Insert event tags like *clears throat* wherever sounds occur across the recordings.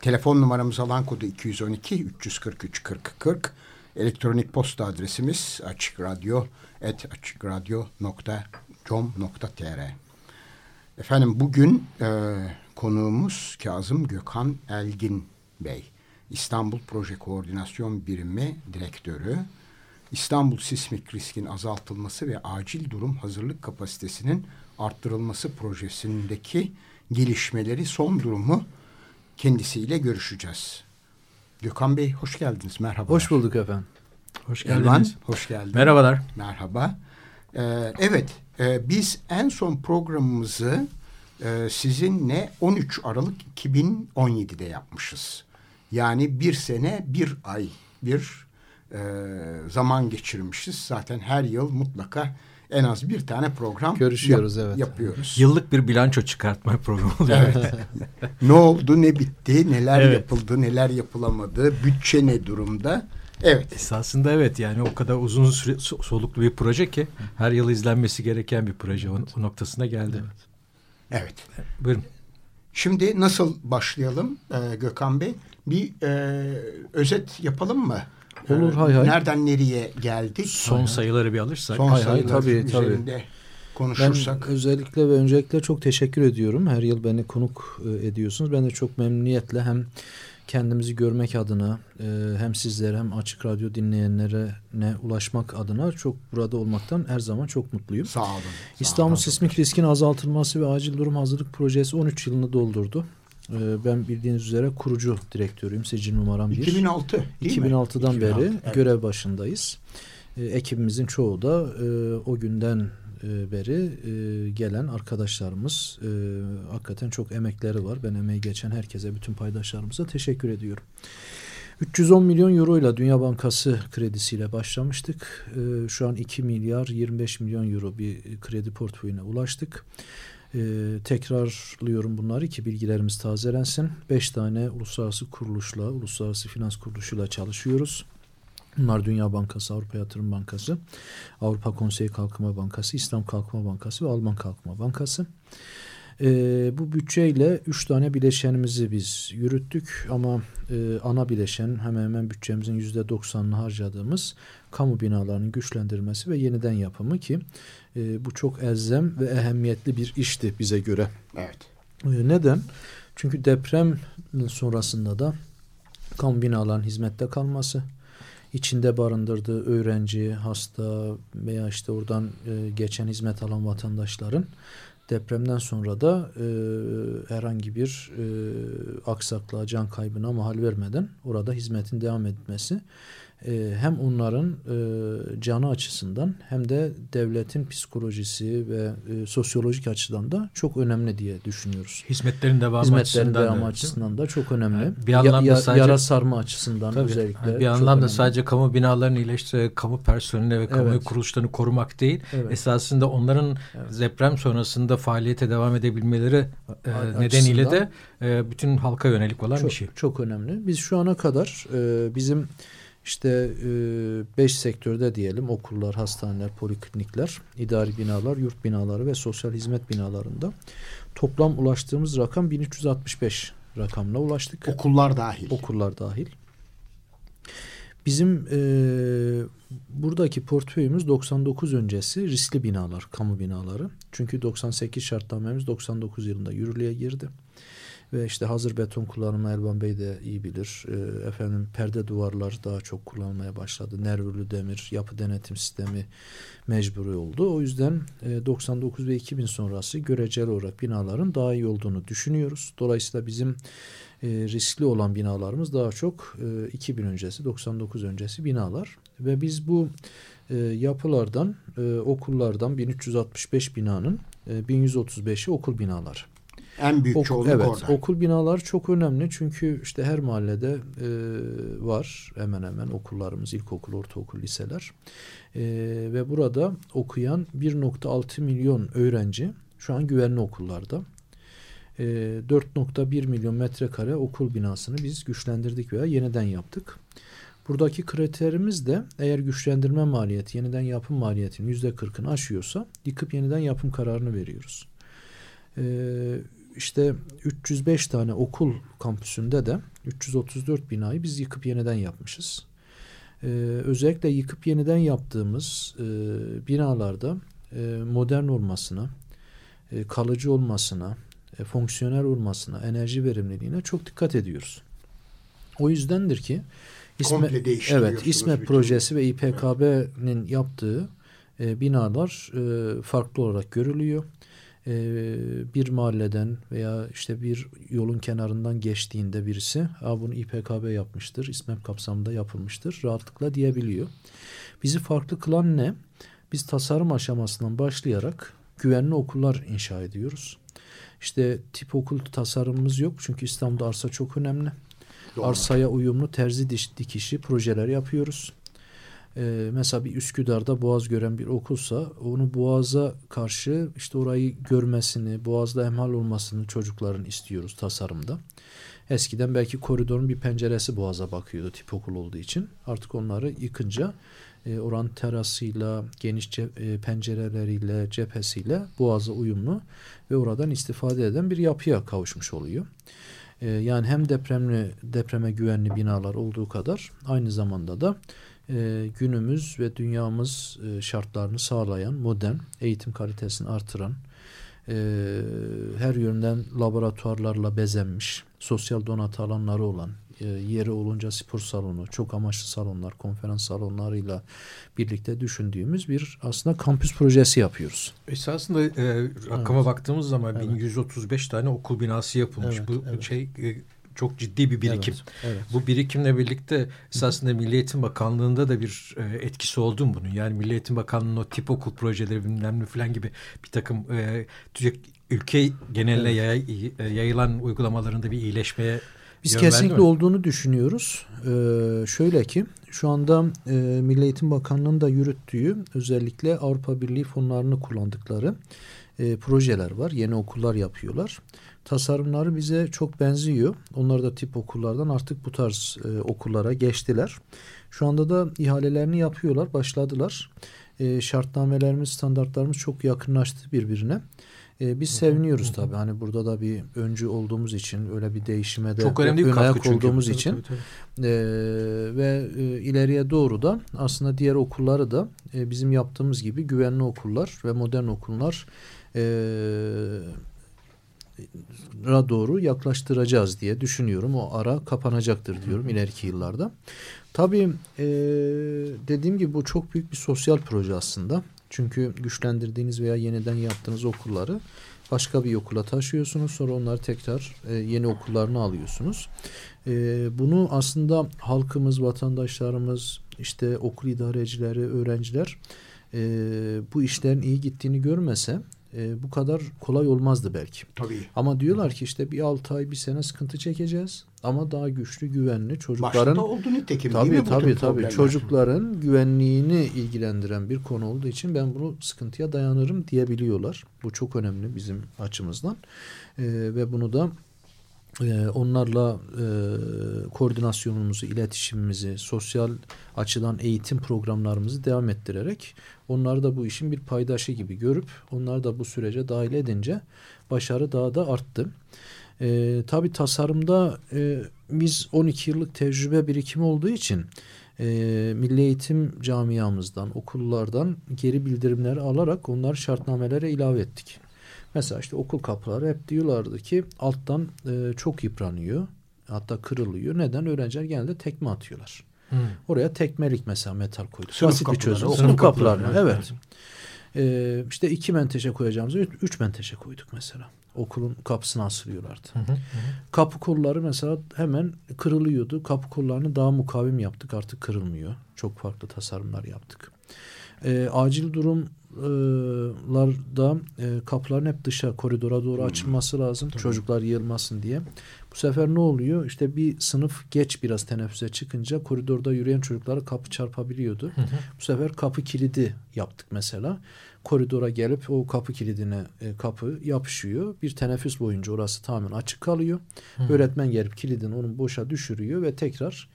Telefon numaramız alan kodu 212 343 40 40. Elektronik posta adresimiz açıkradyo.com.tr Efendim bugün e, konuğumuz Kazım Gökhan Elgin Bey. İstanbul Proje Koordinasyon Birimi Direktörü. İstanbul sismik riskin azaltılması ve acil durum hazırlık kapasitesinin arttırılması projesindeki gelişmeleri, son durumu kendisiyle görüşeceğiz. Gökhan Bey hoş geldiniz. Merhaba. Hoş bulduk efendim. Hoş geldiniz. Elvan, hoş geldin. Merhabalar. Merhaba. Ee, evet, e, biz en son programımızı e, sizinle 13 Aralık 2017'de yapmışız. Yani bir sene, bir ay, bir e, zaman geçirmişiz. Zaten her yıl mutlaka en az bir tane program görüşüyoruz yap, evet. Yapıyoruz. Yıllık bir bilanço çıkartma programı oluyor. Evet. *laughs* ne oldu, ne bitti, neler evet. yapıldı, neler yapılamadı, bütçe ne durumda? Evet. Esasında evet yani o kadar uzun süre soluklu bir proje ki her yıl izlenmesi gereken bir proje o, o noktasına geldi. Evet. evet. Buyurun. Şimdi nasıl başlayalım ee, Gökhan Bey? Bir e, özet yapalım mı? Olur hay hay. Nereden nereye geldik? Son hay sayıları bir alırsak. Son hay hay tabii tabii. konuşursak. Ben özellikle ve öncelikle çok teşekkür ediyorum. Her yıl beni konuk e, ediyorsunuz. Ben de çok memnuniyetle hem kendimizi görmek adına e, hem sizlere hem Açık Radyo dinleyenlere ne ulaşmak adına çok burada olmaktan her zaman çok mutluyum. Sağ olun. İstanbul sağ olun. Sismik Riskin Azaltılması ve Acil Durum Hazırlık Projesi 13 yılını doldurdu. Ee, ben bildiğiniz üzere kurucu direktörüyüm. Sicil numaram 1. 2006 2006'dan 2006, beri evet. görev başındayız. Ee, ekibimizin çoğu da e, o günden e, beri e, gelen arkadaşlarımız. Hakikaten çok emekleri var. Ben emeği geçen herkese, bütün paydaşlarımıza teşekkür ediyorum. 310 milyon euro ile Dünya Bankası kredisiyle başlamıştık. Şu an 2 milyar 25 milyon euro bir kredi portföyüne ulaştık. E, tekrarlıyorum bunları ki bilgilerimiz tazelensin. Beş tane uluslararası kuruluşla, uluslararası finans kuruluşuyla çalışıyoruz. Bunlar Dünya Bankası, Avrupa Yatırım Bankası, Avrupa Konseyi Kalkınma Bankası, İslam Kalkınma Bankası ve Alman Kalkınma Bankası. E, bu bütçeyle üç tane bileşenimizi biz yürüttük ama e, ana bileşen hemen hemen bütçemizin yüzde doksanını harcadığımız kamu binalarının güçlendirmesi ve yeniden yapımı ki e, bu çok elzem ve ehemmiyetli bir işti bize göre. Evet. E, neden? Çünkü deprem sonrasında da kamu binaların hizmette kalması, içinde barındırdığı öğrenci, hasta veya işte oradan e, geçen hizmet alan vatandaşların depremden sonra da e, herhangi bir e, aksaklığa, can kaybına mahal vermeden orada hizmetin devam etmesi e, hem onların e, canı açısından hem de devletin psikolojisi ve e, sosyolojik açıdan da çok önemli diye düşünüyoruz. Hizmetlerin devamı Hizmetlerin açısından devamı da, açısından da çok önemli. Yani bir anlamda ya, sadece, yara sarma açısından tabii, özellikle. Bir anlamda sadece kamu binalarını iyileştirerek kamu personeli ve kamu evet. kuruluşlarını korumak değil. Evet. Esasında onların evet. deprem sonrasında faaliyete devam edebilmeleri e, nedeniyle de e, bütün halka yönelik olan çok, bir şey. Çok önemli. Biz şu ana kadar e, bizim işte e, beş sektörde diyelim okullar, hastaneler, poliklinikler, idari binalar, yurt binaları ve sosyal hizmet binalarında toplam ulaştığımız rakam 1365 rakamla ulaştık. Okullar dahil. Okullar dahil. Bizim e, buradaki portföyümüz 99 öncesi riskli binalar, kamu binaları. Çünkü 98 şartnamemiz 99 yılında yürürlüğe girdi. Ve işte hazır beton kullanımı Elvan Bey de iyi bilir. E, efendim perde duvarlar daha çok kullanmaya başladı. Nervürlü demir, yapı denetim sistemi mecburi oldu. O yüzden e, 99 ve 2000 sonrası göreceli olarak binaların daha iyi olduğunu düşünüyoruz. Dolayısıyla bizim e, riskli olan binalarımız daha çok e, 2000 öncesi, 99 öncesi binalar. Ve biz bu e, yapılardan, e, okullardan 1365 binanın e, 1135'i okul binalar. En büyük Ok- çoğunluk evet, orada. okul binaları çok önemli çünkü işte her mahallede e, var hemen hemen okullarımız, ilkokul, ortaokul, liseler. E, ve burada okuyan 1.6 milyon öğrenci şu an güvenli okullarda. E, 4.1 milyon metrekare okul binasını biz güçlendirdik veya yeniden yaptık. Buradaki kriterimiz de eğer güçlendirme maliyeti, yeniden yapım maliyetinin %40'ını aşıyorsa yıkıp yeniden yapım kararını veriyoruz. İşte 305 tane okul kampüsünde de 334 binayı biz yıkıp yeniden yapmışız. Ee, özellikle yıkıp yeniden yaptığımız e, binalarda e, modern olmasına, e, kalıcı olmasına, e, fonksiyonel olmasına, enerji verimliliğine çok dikkat ediyoruz. O yüzdendir ki değiştiriyorsunuz evet, bütün- projesi ve İPKB'nin yaptığı e, binalar e, farklı olarak görülüyor. E, bir mahalleden veya işte bir yolun kenarından geçtiğinde birisi Aa, bunu İPKB yapmıştır, İSMEP kapsamında yapılmıştır rahatlıkla diyebiliyor. Bizi farklı kılan ne? Biz tasarım aşamasından başlayarak güvenli okullar inşa ediyoruz. İşte tip okul tasarımımız yok çünkü İstanbul'da arsa çok önemli. Doğru. Arsaya uyumlu terzi dikişi projeler yapıyoruz. Ee, mesela bir Üsküdar'da Boğaz gören bir okulsa onu Boğaz'a karşı işte orayı görmesini, Boğaz'da emhal olmasını çocukların istiyoruz tasarımda. Eskiden belki koridorun bir penceresi Boğaz'a bakıyordu tip okul olduğu için. Artık onları yıkınca e, oranın terasıyla, geniş e, pencereleriyle, cephesiyle Boğaz'a uyumlu ve oradan istifade eden bir yapıya kavuşmuş oluyor. E, yani hem depremli depreme güvenli binalar olduğu kadar aynı zamanda da e, günümüz ve dünyamız e, şartlarını sağlayan, modern, eğitim kalitesini artıran, e, her yönden laboratuvarlarla bezenmiş, sosyal donatı alanları olan, e, yeri olunca spor salonu, çok amaçlı salonlar, konferans salonlarıyla birlikte düşündüğümüz bir aslında kampüs projesi yapıyoruz. Esasında e, rakama Evet. baktığımız zaman Evet. 1135 tane okul binası yapılmış. Evet, Bu evet. şey e, çok ciddi bir birikim. Evet, evet. Bu birikimle birlikte esasında Milli Eğitim Bakanlığı'nda da bir e, etkisi oldu mu bunun? Yani Milli Eğitim Bakanlığı'nın o tip okul projeleri bilmem ne falan gibi bir takım e, ülke geneline yay- e, yayılan uygulamalarında bir iyileşmeye Biz kesinlikle olduğunu düşünüyoruz. Ee, şöyle ki şu anda e, Milli Eğitim Bakanlığı'nın da yürüttüğü özellikle Avrupa Birliği fonlarını kullandıkları e, projeler var. Yeni okullar yapıyorlar. Tasarımları bize çok benziyor. Onlar da tip okullardan artık bu tarz e, okullara geçtiler. Şu anda da ihalelerini yapıyorlar, başladılar. E, şartnamelerimiz, standartlarımız çok yakınlaştı birbirine. E, biz seviniyoruz tabii. Hani burada da bir öncü olduğumuz için öyle bir değişime de çok önemli bir katkı çünkü. olduğumuz Tabii, için tabii, tabii. e, ve e, ileriye doğru da aslında diğer okulları da e, bizim yaptığımız gibi güvenli okullar ve modern okullar e, doğru yaklaştıracağız diye düşünüyorum. O ara kapanacaktır diyorum ileriki yıllarda. Tabii e, dediğim gibi bu çok büyük bir sosyal proje aslında. Çünkü güçlendirdiğiniz veya yeniden yaptığınız okulları başka bir okula taşıyorsunuz. Sonra onları tekrar e, yeni okullarına alıyorsunuz. E, bunu aslında halkımız, vatandaşlarımız, işte okul idarecileri, öğrenciler e, bu işlerin iyi gittiğini görmese e, bu kadar kolay olmazdı belki. Tabii. Ama diyorlar ki işte bir 6 ay bir sene sıkıntı çekeceğiz ama daha güçlü güvenli çocukların Başta oldu nitekim değil tabii mi bu tabii tabii çocukların güvenliğini ilgilendiren bir konu olduğu için ben bunu sıkıntıya dayanırım diyebiliyorlar. Bu çok önemli bizim açımızdan Ee, ve bunu da e, onlarla e, koordinasyonumuzu, iletişimimizi, sosyal açıdan eğitim programlarımızı devam ettirerek onları da bu işin bir paydaşı gibi görüp onları da bu sürece dahil edince başarı daha da arttı. E, tabii tasarımda e, biz 12 yıllık tecrübe birikimi olduğu için e, milli eğitim camiamızdan, okullardan geri bildirimleri alarak onları şartnamelere ilave ettik. Mesela işte okul kapıları hep diyorlardı ki alttan e, çok yıpranıyor. Hatta kırılıyor. Neden? Öğrenciler genelde tekme atıyorlar. Hmm. Oraya tekmelik mesela metal koyduk. Sınıf Basit bir çözüm. okul Sınıf kapıları, kapılarına. evet. Evet. Ee, işte iki menteşe koyacağımızı üç, üç menteşe koyduk mesela. Okulun kapısına asılıyorlardı. Hı hı, hı. Kapı kolları mesela hemen kırılıyordu. Kapı kollarını daha mukavim yaptık. Artık kırılmıyor. Çok farklı tasarımlar yaptık. E, acil durumlarda e, kapıların hep dışa koridora doğru açılması lazım. Tabii. Çocuklar yığılmasın diye. Bu sefer ne oluyor? İşte bir sınıf geç biraz teneffüse çıkınca koridorda yürüyen çocuklara kapı çarpabiliyordu. Hı hı. Bu sefer kapı kilidi yaptık mesela. Koridora gelip o kapı kilidine e, kapı yapışıyor. Bir teneffüs boyunca orası tamamen açık kalıyor. Hı. Öğretmen gelip kilidini onun boşa düşürüyor ve tekrar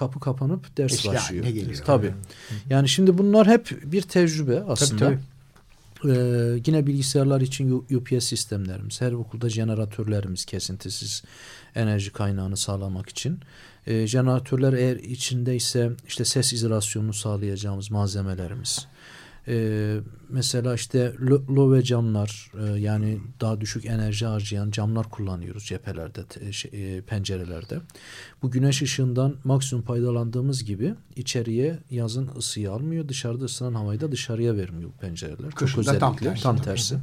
kapı kapanıp ders Eski başlıyor. Tabii. Yani şimdi bunlar hep bir tecrübe aslında. Tabii, tabii. Ee, yine bilgisayarlar için UPS sistemlerimiz, her okulda jeneratörlerimiz kesintisiz enerji kaynağını sağlamak için. Ee, jeneratörler eğer içindeyse işte ses izolasyonunu sağlayacağımız malzemelerimiz. Ee, mesela işte love camlar e, yani daha düşük enerji harcayan camlar kullanıyoruz cephelerde, te, şey, e, pencerelerde. Bu güneş ışığından maksimum faydalandığımız gibi içeriye yazın ısıyı almıyor. Dışarıda ısınan havayı da dışarıya vermiyor pencereler. Kışında Çok özellikle tam tersi. Tam tersi.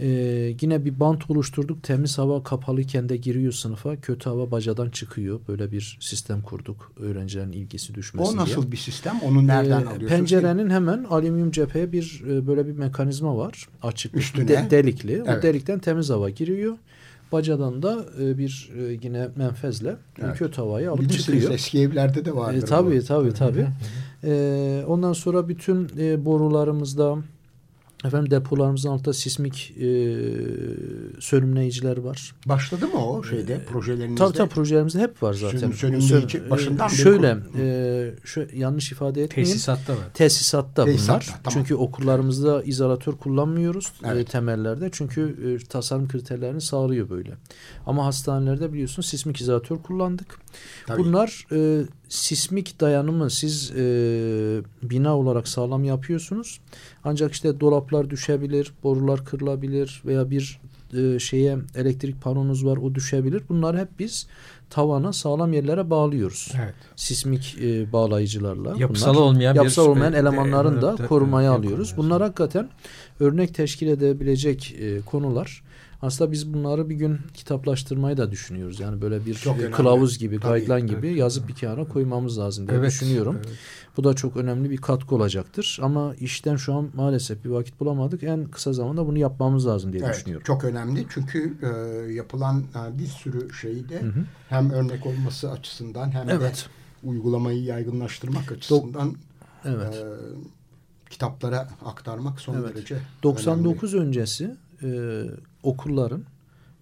Ee, yine bir bant oluşturduk. Temiz hava kapalıyken de giriyor sınıfa. Kötü hava bacadan çıkıyor. Böyle bir sistem kurduk. Öğrencilerin ilgisi düşmesin O nasıl diye. bir sistem? Onu nereden ee, alıyorsunuz? Pencerenin hemen alüminyum cepheye bir e, böyle bir mekanizma var. Açık. Üstüne. De, delikli. Evet. O delikten temiz hava giriyor. Bacadan da e, bir e, yine menfezle evet. kötü havayı alıp Bilirsiniz, çıkıyor. eski evlerde de vardır. E, tabii, tabii tabii e, ondan sonra bütün e, borularımızda Efendim depolarımızın altında sismik e, sönümleyiciler var. Başladı mı o şeyde e, projelerinizde? Tabii tabii projelerimizde hep var zaten. Sönümleyici Sön, başından beri. Şöyle, e, şu, yanlış ifade etmeyeyim. Tesisatta var. Tesisatta, Tesisatta bunlar. Tamam. Çünkü okullarımızda izolatör kullanmıyoruz e, evet. e, temellerde. Çünkü e, tasarım kriterlerini sağlıyor böyle. Ama hastanelerde biliyorsun sismik izolatör kullandık. Tabii. Bunlar e, sismik dayanımı siz e, bina olarak sağlam yapıyorsunuz. Ancak işte dolaplar düşebilir, borular kırılabilir veya bir e, şeye elektrik panonuz var o düşebilir. Bunları hep biz tavana sağlam yerlere bağlıyoruz. Evet. Sismik e, bağlayıcılarla. Yapısal Bunlar, olmayan yapısal bir, olmayan elemanların da korumaya alıyoruz. Bunlar hakikaten örnek teşkil edebilecek e, konular. Aslında biz bunları bir gün kitaplaştırmayı da düşünüyoruz. Yani böyle bir çok kılavuz gibi, tabii, guideline gibi evet. yazıp bir kenara koymamız lazım diye evet, düşünüyorum. Evet. Bu da çok önemli bir katkı olacaktır. Ama işten şu an maalesef bir vakit bulamadık. En kısa zamanda bunu yapmamız lazım diye evet, düşünüyorum. Çok önemli çünkü e, yapılan e, bir sürü şeyi de hı hı. hem örnek olması açısından hem evet. de uygulamayı yaygınlaştırmak açısından evet. e, kitaplara aktarmak son evet. derece 99 önemli. öncesi e, okulların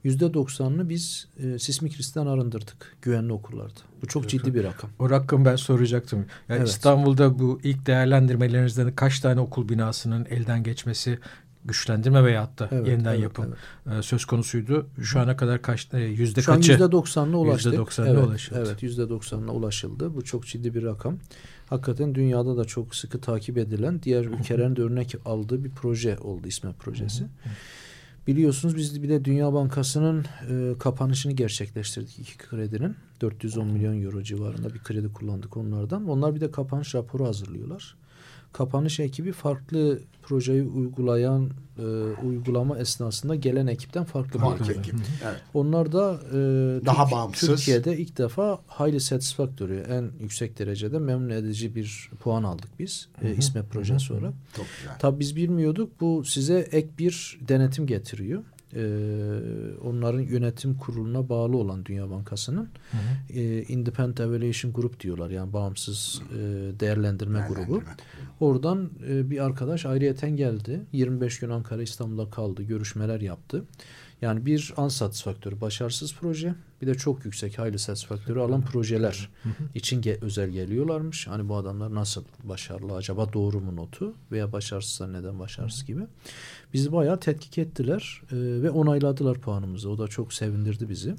yüzde doksanını biz e, sismik riskten arındırdık güvenli okullarda. Bu çok ciddi bir rakam. O rakam ben soracaktım. Yani evet. İstanbul'da bu ilk değerlendirmelerinizden kaç tane okul binasının elden geçmesi güçlendirme veya da evet, yeniden evet, yapım evet. E, söz konusuydu. Şu ana kadar kaç e, yüzde Şu kaçı? yüzde doksanına ulaştık. Yüzde doksanına evet, ulaşıldı. Evet yüzde doksanına ulaşıldı. Bu çok ciddi bir rakam. Hakikaten dünyada da çok sıkı takip edilen diğer ülkelerin de örnek aldığı bir proje oldu İSMET projesi. Hı hı. Biliyorsunuz biz bir de Dünya Bankası'nın e, kapanışını gerçekleştirdik iki kredinin. 410 milyon euro civarında bir kredi kullandık onlardan. Onlar bir de kapanış raporu hazırlıyorlar kapanış ekibi farklı projeyi uygulayan e, uygulama esnasında gelen ekipten farklı bir ekip. ekip. Evet. Onlar da e, daha Türk, bağımsız. Türkiye'de ilk defa highly satisfactory en yüksek derecede memnun edici bir puan aldık biz hı hı. E, İSME projesi olarak. Tabii biz bilmiyorduk bu size ek bir denetim getiriyor e, onların yönetim kuruluna bağlı olan Dünya Bankası'nın hı hı. E, Independent Evaluation Group diyorlar. Yani bağımsız e, değerlendirme, değerlendirme grubu. Oradan e, bir arkadaş ayrıyeten geldi. 25 gün Ankara İstanbul'da kaldı. Görüşmeler yaptı. Yani bir unsatisfaktörü, başarısız proje bir de çok yüksek highly satisfaktörü alan projeler için ge özel geliyorlarmış. Hani bu adamlar nasıl başarılı acaba doğru mu notu veya başarısızsa neden başarısız gibi. Bizi bayağı tetkik ettiler e, ve onayladılar puanımızı. O da çok sevindirdi bizi.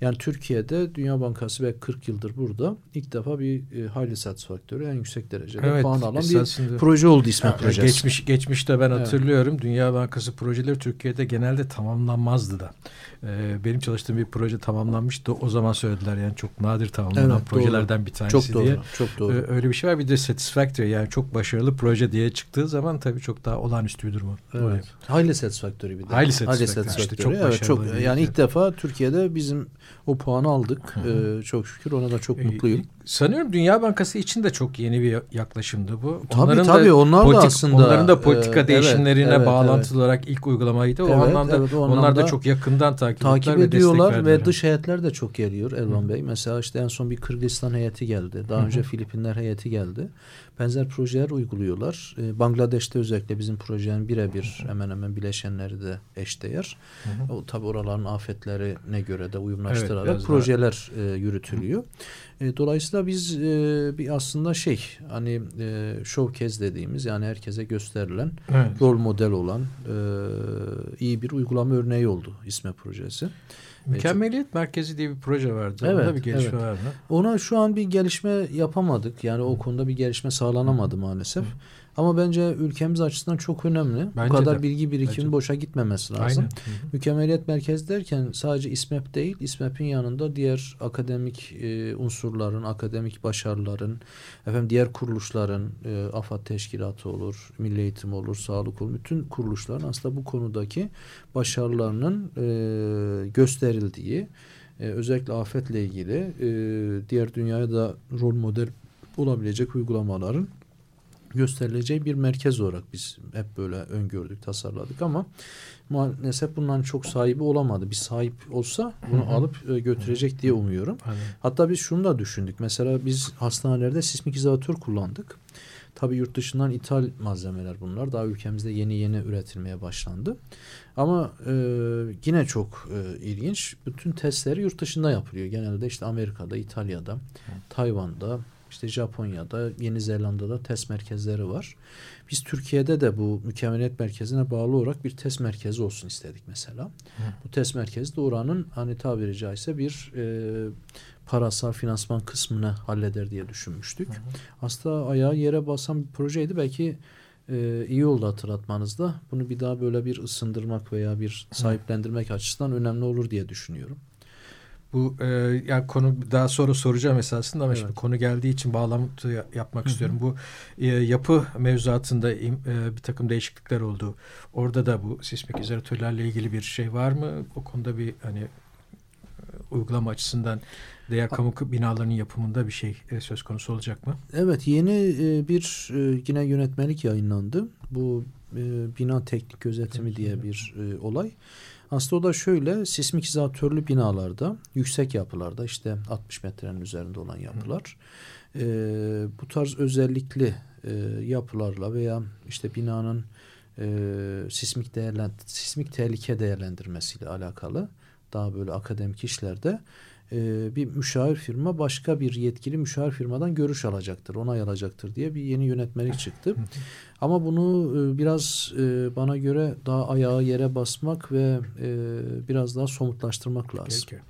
Yani Türkiye'de Dünya Bankası ve 40 yıldır burada ilk defa bir e, highly satisfaktörü en yüksek derecede evet, puan alan bir proje oldu İsmet evet, projesi. Geçmiş, geçmişte ben hatırlıyorum evet. Dünya Bankası projeleri Türkiye'de genelde tamamlanmazdı da. Ee, benim çalıştığım bir proje tamamlanmıştı tamamlanmış da o zaman söylediler yani çok nadir tamamlanan evet, projelerden doğru. bir tanesi çok doğru, diye. Çok doğru. Ee, öyle bir şey var. Bir de satisfactory yani çok başarılı proje diye çıktığı zaman tabii çok daha olağanüstü bir durum. Evet. Highly satisfactory bir de. Highly satisfactory. Highly satisfactory. İşte çok evet, çok, yani ilk defa Türkiye'de bizim o puanı aldık. Ee, çok şükür ona da çok ee, mutluyum. Sanıyorum Dünya Bankası için de çok yeni bir yaklaşımdı bu. Tabii onların tabii da onlar politik, da aslında. Onların da politika e, değişimlerine evet, bağlantılı evet. olarak ilk uygulamaydı. O evet, anlamda evet, o onlar anlamda da çok yakından takip, takip ediyorlar ve dış heyetler de çok geliyor Elvan Hı. Bey. Mesela işte en son bir Kırgızistan heyeti geldi. Daha Hı. önce Filipinler heyeti geldi. Benzer projeler uyguluyorlar. Ee, Bangladeş'te özellikle bizim projenin birebir hemen hemen bileşenleri de eşdeğer. Hı hı. O tabii oraların afetlerine göre de uyumlaştırarak evet, projeler e, yürütülüyor. E, dolayısıyla biz e, bir aslında şey hani e, showcase dediğimiz yani herkese gösterilen evet. rol model olan e, iyi bir uygulama örneği oldu İSME projesi. Mükemmeliyet. Merkezi diye bir proje vardı. Evet, Onda bir gelişme evet. var mı? Ona şu an bir gelişme yapamadık. Yani o konuda bir gelişme sağlanamadı maalesef. Hı. Ama bence ülkemiz açısından çok önemli. Bence Bu kadar de. bilgi birikimi boşa gitmemesi lazım. Aynen. Mükemmeliyet merkezi derken sadece İSMEP değil, İSMEP'in yanında diğer akademik e, unsurların, akademik başarıların, efendim diğer kuruluşların, e, AFAD teşkilatı olur, Milli Eğitim olur, sağlık olur, bütün kuruluşların aslında bu konudaki başarılarının e, gösterildiği, e, özellikle afetle ilgili e, diğer dünyaya da rol model olabilecek uygulamaların gösterileceği bir merkez olarak biz hep böyle öngördük, tasarladık ama maalesef bundan çok sahibi olamadı. Bir sahip olsa bunu Hı -hı. alıp e, götürecek diye umuyorum. Hı Hatta biz şunu da düşündük. Mesela biz hastanelerde sismik izolatör kullandık. Tabii yurt dışından ithal malzemeler bunlar. Daha ülkemizde yeni yeni üretilmeye başlandı. Ama e, yine çok e, ilginç. Bütün testleri yurt dışında yapılıyor. Genelde işte Amerika'da, İtalya'da, Hı. Tayvan'da, işte Japonya'da, Yeni Zelanda'da test merkezleri var. Biz Türkiye'de de bu mükemmeliyet merkezine bağlı olarak bir test merkezi olsun istedik mesela. Hı. Bu test merkezi de oranın hani tabiri caizse bir e, parasal finansman kısmını halleder diye düşünmüştük. Hı hı. Aslında ayağı yere basan bir projeydi. Belki e, iyi oldu hatırlatmanızda. Bunu bir daha böyle bir ısındırmak veya bir sahiplendirmek hı. açısından önemli olur diye düşünüyorum. Bu e, yani konu daha sonra soracağım esasında ama evet. şimdi konu geldiği için bağlantı yapmak Hı -hı. istiyorum. Bu e, yapı mevzuatında e, bir takım değişiklikler oldu. Orada da bu sismik izolatörlerle ilgili bir şey var mı? O konuda bir hani e, uygulama açısından değer kamu binalarının yapımında bir şey e, söz konusu olacak mı? Evet yeni e, bir e, yine yönetmelik yayınlandı. Bu e, bina teknik gözetimi diye bir e, olay. Aslında o da şöyle sismik izatörlü binalarda yüksek yapılarda işte 60 metrenin üzerinde olan yapılar e, bu tarz özellikli e, yapılarla veya işte binanın e, sismik değerlen sismik tehlike değerlendirmesiyle alakalı daha böyle akademik işlerde e, bir müşavir firma başka bir yetkili müşavir firmadan görüş alacaktır, onay alacaktır diye bir yeni yönetmelik çıktı. Ama bunu e, biraz e, bana göre daha ayağı yere basmak ve e, biraz daha somutlaştırmak lazım. Peki.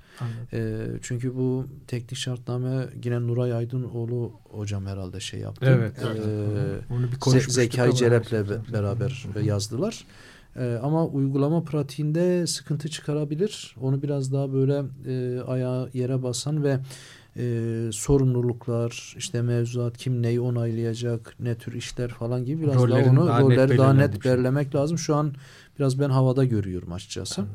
E, çünkü bu teknik şartname yine Nuray Aydınoğlu hocam herhalde şey yaptı. Evet. E, Onu bir Zekai Cerep'le beraber yazdılar. E, ama uygulama pratiğinde sıkıntı çıkarabilir. Onu biraz daha böyle e, ayağa yere basan ve e, sorumluluklar, işte mevzuat kim neyi onaylayacak, ne tür işler falan gibi biraz Rollerin daha onu daha rolleri net daha net belirlemek lazım. Şu an biraz ben havada görüyorum açıkçası. Hı.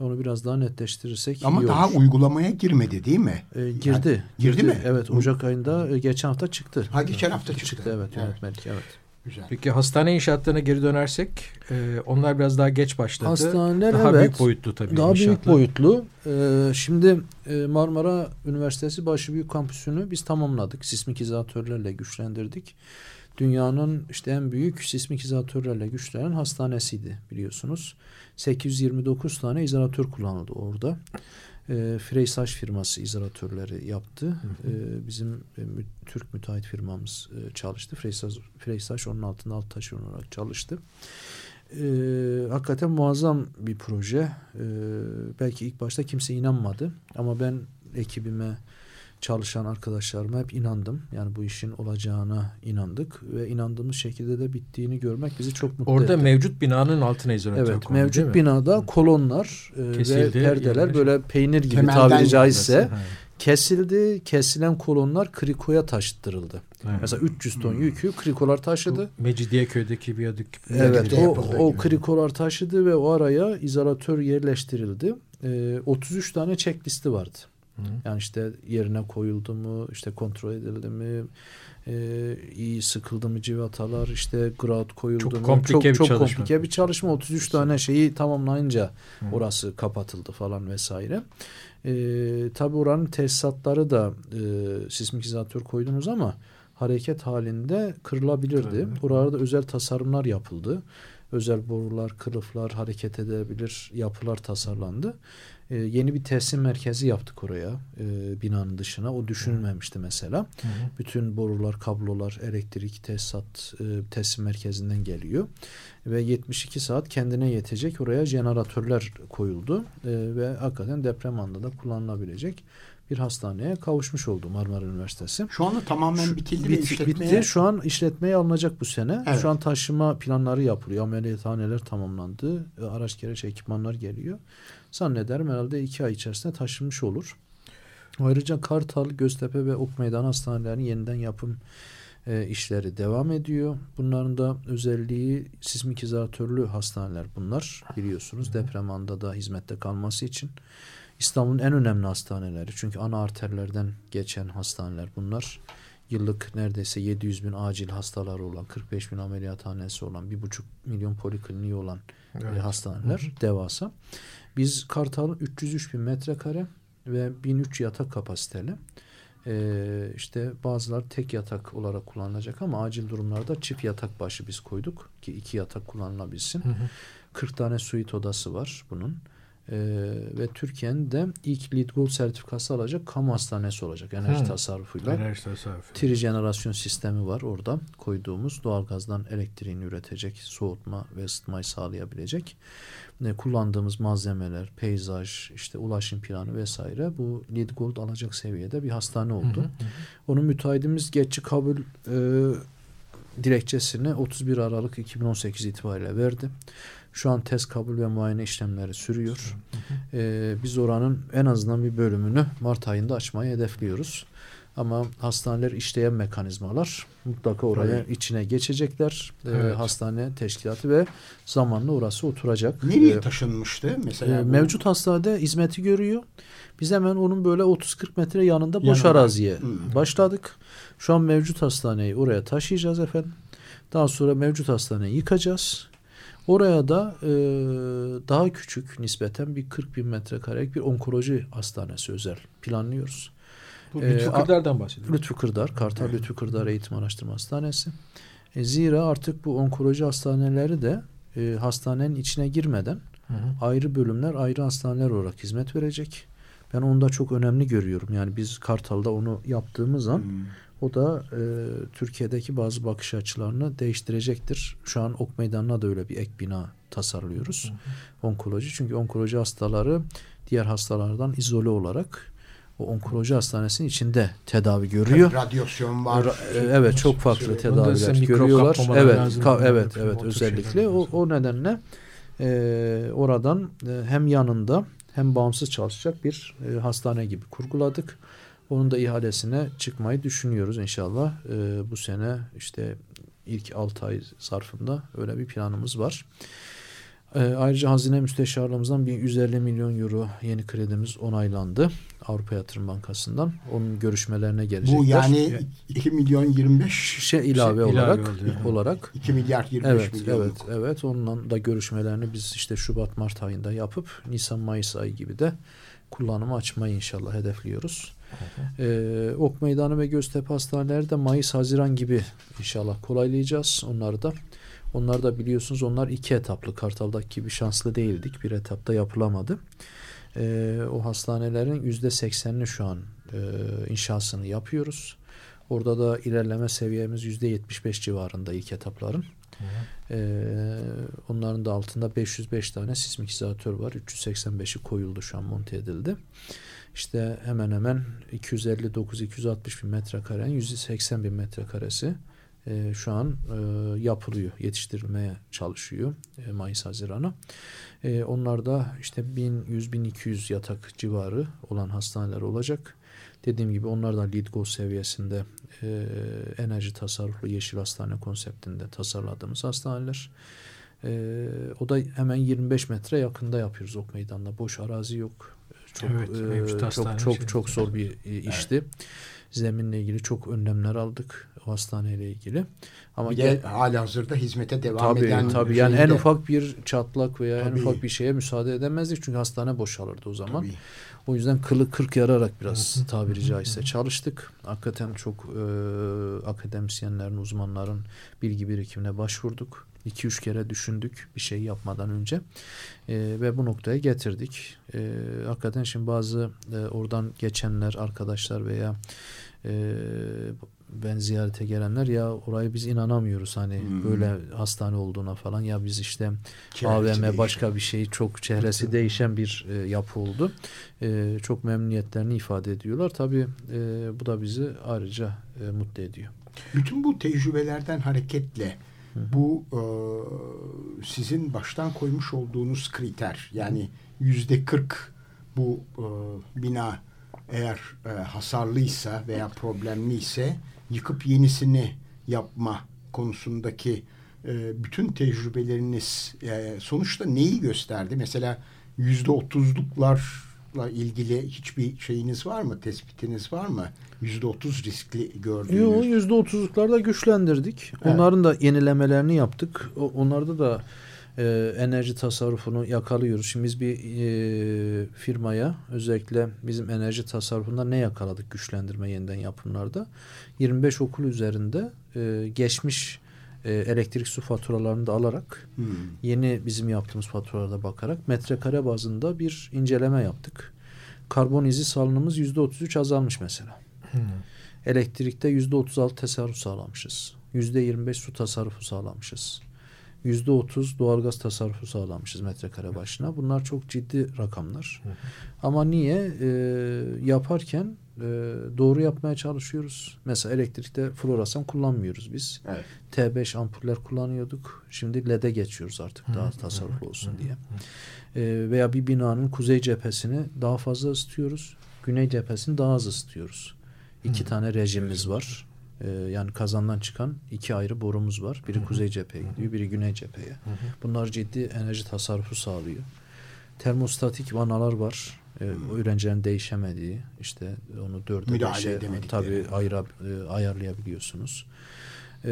Onu biraz daha netleştirirsek Ama iyi daha olur. uygulamaya girmedi değil mi? E, girdi, yani, girdi. Girdi mi? Evet Ocak ayında e, geçen hafta çıktı. Ha geçen hafta çıktı. Çıktı evet, evet. yönetmelik evet. Güzel. Peki hastane inşaatlarına geri dönersek e, onlar biraz daha geç başladı. Hastaneler daha evet, büyük boyutlu tabii. Daha inşaatlar. büyük boyutlu. E, şimdi e, Marmara Üniversitesi Başbüyük Kampüsü'nü biz tamamladık. Sismik izatörlerle güçlendirdik. Dünyanın işte en büyük sismik izatörlerle güçlenen hastanesiydi biliyorsunuz. 829 tane izolatör kullanıldı orada e, Freysaş firması izolatörleri yaptı. Hı hı. E, bizim e, mü, Türk müteahhit firmamız e, çalıştı. Freysaş, Freysaş onun altında alt taşı olarak çalıştı. E, hakikaten muazzam bir proje. E, belki ilk başta kimse inanmadı ama ben ekibime çalışan arkadaşlarıma hep inandım. Yani bu işin olacağına inandık ve inandığımız şekilde de bittiğini görmek bizi çok mutlu Orada etti. mevcut binanın altına izolatör Evet, kondu, mevcut binada kolonlar e, ve Kesildi, perdeler yerleşik. böyle peynir gibi Temelden tabiri caizse Ha. kesildi. Kesilen kolonlar krikoya taşıttırıldı. Evet. Mesela 300 ton yükü krikolar taşıdı. Bu Mecidiyeköy'deki viyadük. Evet o, o gibi. krikolar taşıdı ve o araya izolatör yerleştirildi. Ee, 33 tane checklisti vardı. Hı. Yani işte yerine koyuldu mu, işte kontrol edildi mi, e, iyi sıkıldı mı civatalar, işte grout koyuldu Çok mu. komplike çok, bir çok çalışma. komplike bir çalışma. 33 tane şeyi tamamlayınca Hı. orası kapatıldı falan vesaire. E, tabii oranın tesisatları da e, sismik izolatör koydunuz ama hareket halinde kırılabilirdi. Evet. Oralarda özel tasarımlar yapıldı. Özel borular, kılıflar hareket edebilir yapılar tasarlandı. E, yeni bir teslim merkezi yaptık oraya e, binanın dışına. O düşünülmemişti mesela. Hı hı. Bütün borular, kablolar, elektrik, tesisat e, teslim merkezinden geliyor. Ve 72 saat kendine yetecek oraya jeneratörler koyuldu. E, ve hakikaten deprem anında da kullanılabilecek bir hastaneye kavuşmuş oldu Marmara Üniversitesi. Şu anda tamamen bitildi ve Bit- işletmeye... bitti. Şu an işletmeye alınacak bu sene. Evet. Şu an taşıma planları yapılıyor. Ameliyathaneler tamamlandı. E, Araç gereç ekipmanlar geliyor. Zannederim herhalde iki ay içerisinde taşınmış olur. Ayrıca Kartal, Göztepe ve Ok Meydan hastanelerinin yeniden yapım e, işleri devam ediyor. Bunların da özelliği sismik izolatörlü hastaneler bunlar biliyorsunuz. Deprem anında da hizmette kalması için. İstanbul'un en önemli hastaneleri. Çünkü ana arterlerden geçen hastaneler bunlar. Yıllık neredeyse 700 bin acil hastaları olan, 45 bin ameliyathanesi olan, 1,5 milyon polikliniği olan e, Evet. hastaneler devasa. Biz Kartal 303 bin metrekare ve 1003 yatak kapasiteli. Ee, işte bazılar tek yatak olarak kullanılacak ama acil durumlarda çift yatak başı biz koyduk ki iki yatak kullanılabilsin. Hı hı. 40 tane suite odası var bunun. Ee, ve Türkiye'nin de ilk LEED Gold sertifikası alacak kamu hastanesi olacak enerji Hı. tasarrufuyla. Enerji tasarrufu. Trijenerasyon sistemi var orada koyduğumuz doğalgazdan elektriğini üretecek, soğutma ve ısıtmayı sağlayabilecek. Ne kullandığımız malzemeler, peyzaj, işte ulaşım planı vesaire bu LEED Gold alacak seviyede bir hastane oldu. Hı hı. Onun müteahhidimiz geçici kabul e, dilekçesini 31 Aralık 2018 itibariyle verdi. Şu an test kabul ve muayene işlemleri sürüyor. E, biz oranın en azından bir bölümünü Mart ayında açmayı hedefliyoruz. Ama hastaneler işleyen mekanizmalar mutlaka oraya içine geçecekler. E, Evet. hastane teşkilatı ve zamanla orası oturacak. Nereye E, taşınmıştı mesela? e, mevcut hastanede hizmeti görüyor. Biz hemen onun böyle 30-40 metre yanında boş Yanında. araziye Hı. başladık. Şu an mevcut hastaneyi oraya taşıyacağız efendim. Daha sonra mevcut hastaneyi yıkacağız. Oraya da e, daha küçük nispeten bir 40 bin metrekarelik bir onkoloji hastanesi özel planlıyoruz. Bu Ee, Lütfü Kırdar'dan bahsediyoruz. Lütfü Kırdar, Kartal Lütfü Kırdar Eğitim Araştırma Hastanesi. E, zira artık bu onkoloji hastaneleri de e, hastanenin içine girmeden Hı hı. ayrı bölümler, ayrı hastaneler olarak hizmet verecek. Ben onu da çok önemli görüyorum. Yani biz Kartal'da onu yaptığımız an Hmm. O da e, Türkiye'deki bazı bakış açılarını değiştirecektir. Şu an Ok Meydanı'na da öyle bir ek bina tasarlıyoruz. Onkoloji. Çünkü onkoloji hastaları diğer hastalardan izole olarak o onkoloji hastanesinin içinde tedavi görüyor. Radyasyon var. Ra- e, evet çok farklı. Bunda tedaviler görüyorlar. Evet, lazım. ka- evet, evet özellikle o, o nedenle e, oradan e, hem yanında hem bağımsız çalışacak bir e, hastane gibi kurguladık. Onun da ihalesine çıkmayı düşünüyoruz inşallah. E, bu sene işte ilk 6 ay zarfında öyle bir planımız var. E, ayrıca Hazine Müsteşarlığımızdan 150 milyon euro yeni kredimiz onaylandı. Avrupa Yatırım Bankası'ndan. Onun görüşmelerine gelecekler. Bu yani 2 milyon 25 şey ilave Şey, olarak ilave oldu yani. olarak 2 milyar 25 evet milyon. evet evet onunla da görüşmelerini biz işte Şubat Mart ayında yapıp Nisan Mayıs ayı gibi de kullanımı açmayı inşallah hedefliyoruz. Ee, ok Meydanı ve Göztepe hastaneleri de Mayıs Haziran gibi inşallah kolaylayacağız onları da. Onlar da biliyorsunuz onlar iki etaplı. Kartal'daki gibi şanslı değildik. Bir etapta yapılamadı. Ee, o hastanelerin yüzde seksenini şu an e, inşasını yapıyoruz. Orada da ilerleme seviyemiz yüzde yetmiş beş civarında ilk etapların. Ee, onların da altında 505 tane sismik izolatör var. 385'i koyuldu şu an monte edildi. İşte hemen hemen 259-260 bin metrekarenin 180 bin metrekaresi e, şu an e, yapılıyor, yetiştirilmeye çalışıyor e, Mayıs-Haziran'a. E, onlarda işte 1100-1200 yatak civarı olan hastaneler olacak. Dediğim gibi onlar da LEED seviyesinde e, enerji tasarruflu yeşil hastane konseptinde tasarladığımız hastaneler. E, o da hemen 25 metre yakında yapıyoruz ok meydanda. Boş arazi yok. Çok evet, e, çok çok şey. çok zor bir e, işti. Evet. Zeminle ilgili çok önlemler aldık o hastaneyle ilgili. Ama bir de hali hazırda hizmete devam tabii, eden tabii yani en ufak bir çatlak veya tabii. en ufak bir şeye müsaade edemezdik çünkü hastane boşalırdı o zaman. Tabii. O yüzden kılı kırk yararak biraz tabiri caizse çalıştık. Hakikaten çok e, akademisyenlerin, uzmanların bilgi birikimine başvurduk. 2-3 kere düşündük bir şey yapmadan önce e, ve bu noktaya getirdik. E, hakikaten şimdi bazı e, oradan geçenler, arkadaşlar veya e, ben ziyarete gelenler ya orayı biz inanamıyoruz hani hmm. böyle hastane olduğuna falan ya biz işte Çehresi AVM değişen. başka bir şey çok çehresi değişen bir e, yapı oldu. E, çok memnuniyetlerini ifade ediyorlar. Tabii e, bu da bizi ayrıca e, mutlu ediyor. Bütün bu tecrübelerden hareketle bu e, sizin baştan koymuş olduğunuz kriter yani yüzde kırk bu e, bina eğer e, hasarlıysa veya problemliyse yıkıp yenisini yapma konusundaki e, bütün tecrübeleriniz e, sonuçta neyi gösterdi? Mesela yüzde otuzluklarla ilgili hiçbir şeyiniz var mı? Tespitiniz var mı? Yüzde otuz riskli gördüğünüz. Yok yüzde otuzluklarda güçlendirdik. Evet. Onların da yenilemelerini yaptık. Onlarda da e, enerji tasarrufunu yakalıyoruz. Şimdi biz bir e, firmaya özellikle bizim enerji tasarrufunda ne yakaladık güçlendirme yeniden yapımlarda? 25 okul üzerinde e, geçmiş e, elektrik su faturalarını da alarak hmm. yeni bizim yaptığımız faturalarda bakarak metrekare bazında bir inceleme yaptık. Karbon izi salınımız yüzde 33 azalmış mesela. Hmm. Elektrikte yüzde 36 tasarruf sağlamışız. Yüzde 25 su tasarrufu sağlamışız. Yüzde otuz doğalgaz tasarrufu sağlamışız metrekare başına. Bunlar çok ciddi rakamlar. Hı. Ama niye? E, yaparken e, doğru yapmaya çalışıyoruz. Mesela elektrikte floresan kullanmıyoruz biz. Evet. T5 ampuller kullanıyorduk. Şimdi LED'e geçiyoruz artık daha tasarruflu olsun diye. E, veya bir binanın kuzey cephesini daha fazla ısıtıyoruz. Güney cephesini daha az ısıtıyoruz. İki hı. tane rejimimiz var. Ee, yani kazandan çıkan iki ayrı borumuz var. Biri kuzey cepheye gidiyor, biri güney cepheye. Bunlar ciddi enerji tasarrufu sağlıyor. Termostatik vanalar var. Ee, öğrencilerin değişemediği işte onu dörde beşe tabii ayıra, e, ayarlayabiliyorsunuz. Ee,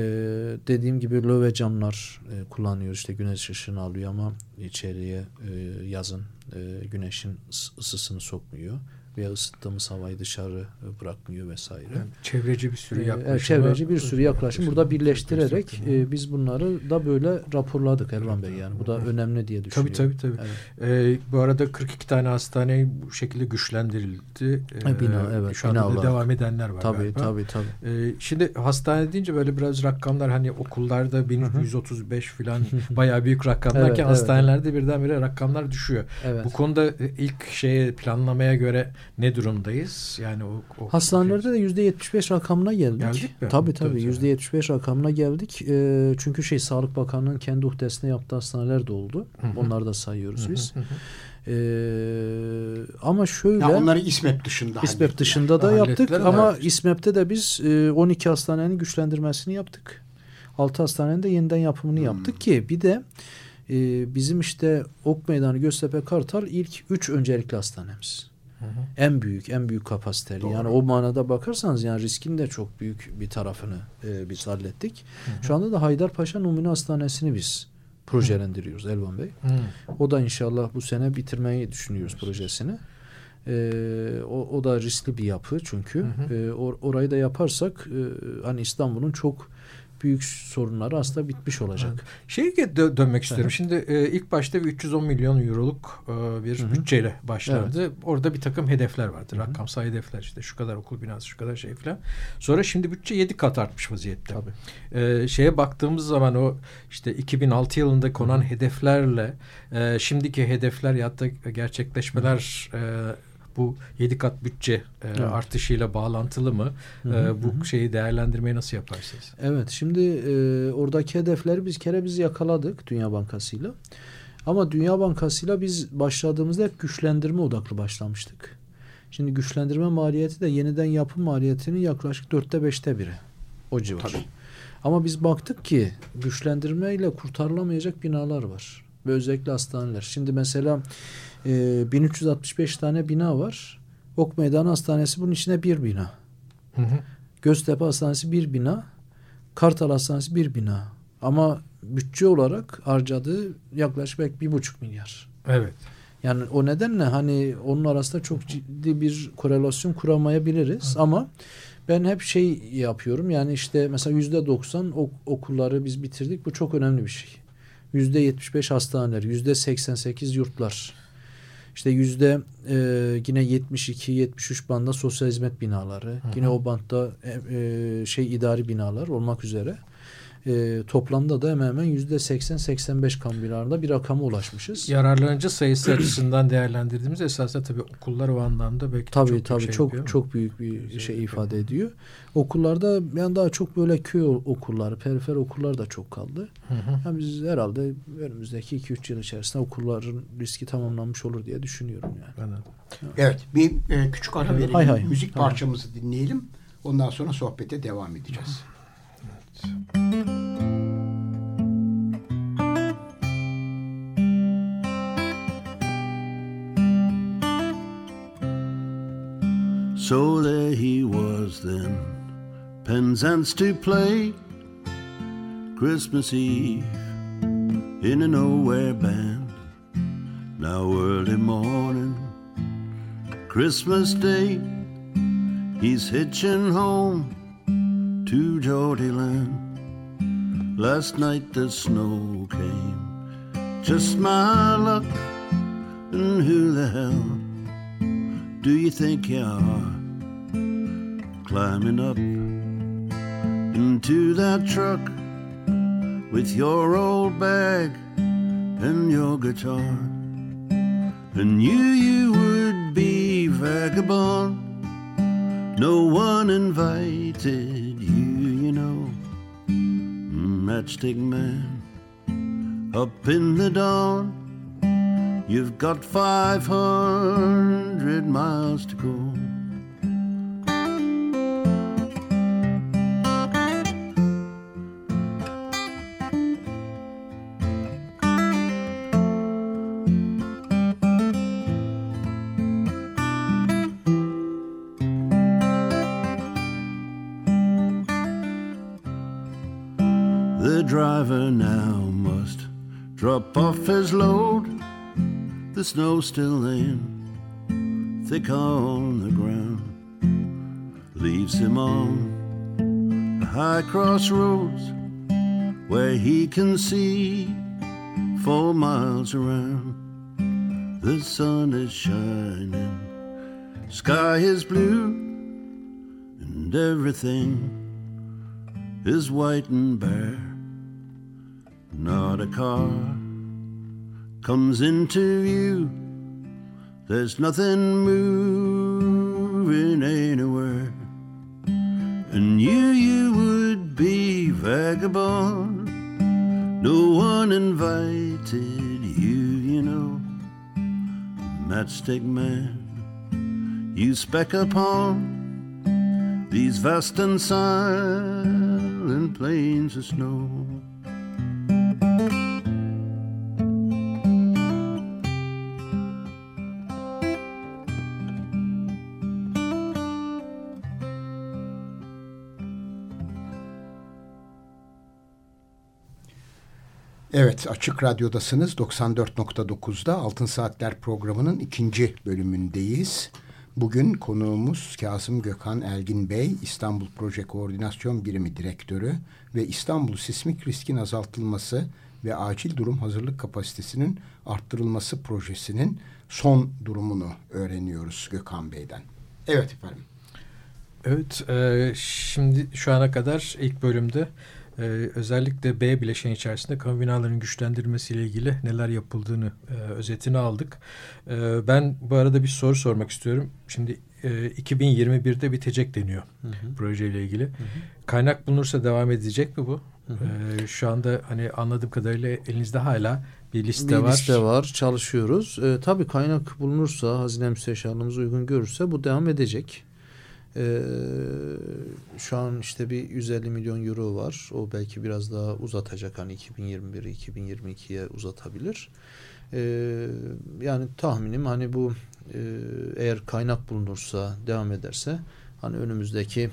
dediğim gibi löve camlar e, kullanıyoruz. İşte güneş ışığını alıyor ama içeriye e, yazın e, güneşin ısısını sokmuyor veya ısıttığımız havayı dışarı bırakmıyor vesaire. Yani çevreci bir sürü yaklaşım. Evet, çevreci bir sürü yaklaşım. Burada birleştirerek e, biz bunları da böyle raporladık Elvan Bey yani. Bu da önemli diye düşünüyorum. Tabii tabii. tabii. Evet. Ee, bu arada 42 tane hastane bu şekilde güçlendirildi. Ee, bina evet. Şu anda devam edenler var tabii, galiba. Tabii tabii. Ee, şimdi hastane deyince böyle biraz rakamlar hani okullarda 1135 falan *laughs* bayağı büyük rakamlarken evet, hastanelerde evet. birdenbire rakamlar düşüyor. Evet. Bu konuda ilk şeye planlamaya göre ne durumdayız? Yani o, o hastanelerde de yüzde yetmiş beş rakamına geldik. Geldik mi? Tabii tabii yüzde yetmiş beş rakamına geldik. E, çünkü şey Sağlık Bakanlığı'nın kendi uhdesine yaptığı hastaneler de oldu. Hı hı. Onları da sayıyoruz biz. Hı hı. Ee, ama şöyle ya onları İSMEP dışında İSMEP dışında da yaptık ama evet. İSMEP'te de biz e, 12 hastanenin güçlendirmesini yaptık. 6 hastanenin de yeniden yapımını hmm. yaptık ki bir de e, bizim işte Ok Meydanı Göztepe Kartal ilk 3 öncelikli hastanemiz. En büyük, en büyük kapasiteli. Doğru. Yani o manada bakarsanız yani riskin de çok büyük bir tarafını e, biz hallettik. Hı hı. Şu anda da Haydarpaşa Numune Hastanesi'ni biz projelendiriyoruz Elvan Bey. Hı. O da inşallah bu sene bitirmeyi düşünüyoruz evet. projesini. Ee, o, o da riskli bir yapı çünkü. Hı hı. Ee, or, orayı da yaparsak e, hani İstanbul'un çok büyük sorunları aslında bitmiş olacak. Evet. Şeye dö dönmek istiyorum. Evet. Şimdi e, ilk başta bir 310 milyon euroluk e, bir Hı -hı. bütçeyle başlandı. Evet. Orada bir takım hedefler vardı. Hı -hı. Rakamsal hedefler işte şu kadar okul binası, şu kadar şey falan. Sonra şimdi bütçe 7 kat artmış vaziyette. Tabii. E, şeye baktığımız zaman o işte 2006 yılında konan Hı -hı. hedeflerle e, şimdiki hedefler ya da gerçekleşmeler e, bu 7 kat bütçe e, evet. artışıyla bağlantılı mı? Hı hı, e, bu hı. şeyi değerlendirmeyi nasıl yaparsınız? Evet şimdi e, oradaki hedefleri biz kere biz yakaladık Dünya Bankası'yla. Ama Dünya Bankası'yla biz başladığımızda hep güçlendirme odaklı başlamıştık. Şimdi güçlendirme maliyeti de yeniden yapım maliyetinin yaklaşık dörtte beşte biri. O civar. Tabii. Ama biz baktık ki güçlendirmeyle kurtarılamayacak binalar var. Ve özellikle hastaneler. Şimdi mesela e, 1365 tane bina var. Ok Meydanı Hastanesi bunun içinde bir bina. Hı hı. Göztepe Hastanesi bir bina. Kartal Hastanesi bir bina. Ama bütçe olarak harcadığı yaklaşık belki bir buçuk milyar. Evet. Yani o nedenle hani onun arasında çok ciddi bir korelasyon kuramayabiliriz. Hı. Ama ben hep şey yapıyorum yani işte mesela yüzde doksan okulları biz bitirdik. Bu çok önemli bir şey. Yüzde yetmiş beş hastaneler, yüzde seksen sekiz yurtlar. İşte yüzde e, yine 72-73 banda sosyal hizmet binaları. Hı hı. Yine o bantta e, e, şey idari binalar olmak üzere e, toplamda da hemen hemen yüzde 80-85 kamu bir rakama ulaşmışız. Yararlanıcı sayısı *clears throat* açısından değerlendirdiğimiz esasında tabii okullar o anlamda belki tabii, çok tabii, şey çok, çok büyük bir Özellikle. şey ifade ediyor. Okullarda yani daha çok böyle köy okulları, perifer okullar da çok kaldı. Hı hı. Yani biz herhalde önümüzdeki 2-3 yıl içerisinde okulların riski tamamlanmış olur diye düşünüyorum yani. Anladım. Evet, bir e, küçük ara verelim. Hay hay. Müzik parçamızı dinleyelim. Ondan sonra sohbete devam edeceğiz. So there he was then, Penzance to play, Christmas Eve in a nowhere band. Now early morning, Christmas Day, he's hitching home to Geordie Land. Last night the snow came, just my luck, and who the hell do you think you are? Climbing up into that truck with your old bag and your guitar. And you, you would be vagabond. No one invited matchstick man. Up in the dawn, you've got 500 miles to go. The snow's still laying thick on the ground. Leaves him on a high crossroads where he can see four miles around. The sun is shining, sky is blue, and everything is white and bare not a car comes into view. There's nothing moving anywhere. And you, you would be vagabond. No one invited you, you know. Matchstick man, you speck upon these vast and silent plains of snow. Evet Açık Radyo'dasınız 94.9'da Altın Saatler programının ikinci bölümündeyiz. Bugün konuğumuz Kasım Gökhan Elgin Bey, İstanbul Proje Koordinasyon Birimi Direktörü ve İstanbul Sismik Riskin Azaltılması ve Acil Durum Hazırlık Kapasitesinin Arttırılması Projesi'nin son durumunu öğreniyoruz Gökhan Bey'den. Evet efendim. Evet, e, şimdi şu ana kadar ilk bölümde e, özellikle B bileşen içerisinde kamu binalarının güçlendirilmesiyle ilgili neler yapıldığını e, özetini aldık. E, ben bu arada bir soru sormak istiyorum. Şimdi e, 2021'de bitecek deniyor hı hı. projeyle ilgili. Hı hı. Kaynak bulunursa devam edecek mi bu? Hı hı. E, şu anda hani anladığım kadarıyla elinizde hala bir liste bir var. liste var. Çalışıyoruz. E, tabii kaynak bulunursa, hazine müsteşarlığımız uygun görürse bu devam edecek. E, şu an işte bir 150 milyon euro var. O belki biraz daha uzatacak. Hani 2021'i 2022'ye uzatabilir. E, yani tahminim hani bu e, eğer kaynak bulunursa, devam ederse hani önümüzdeki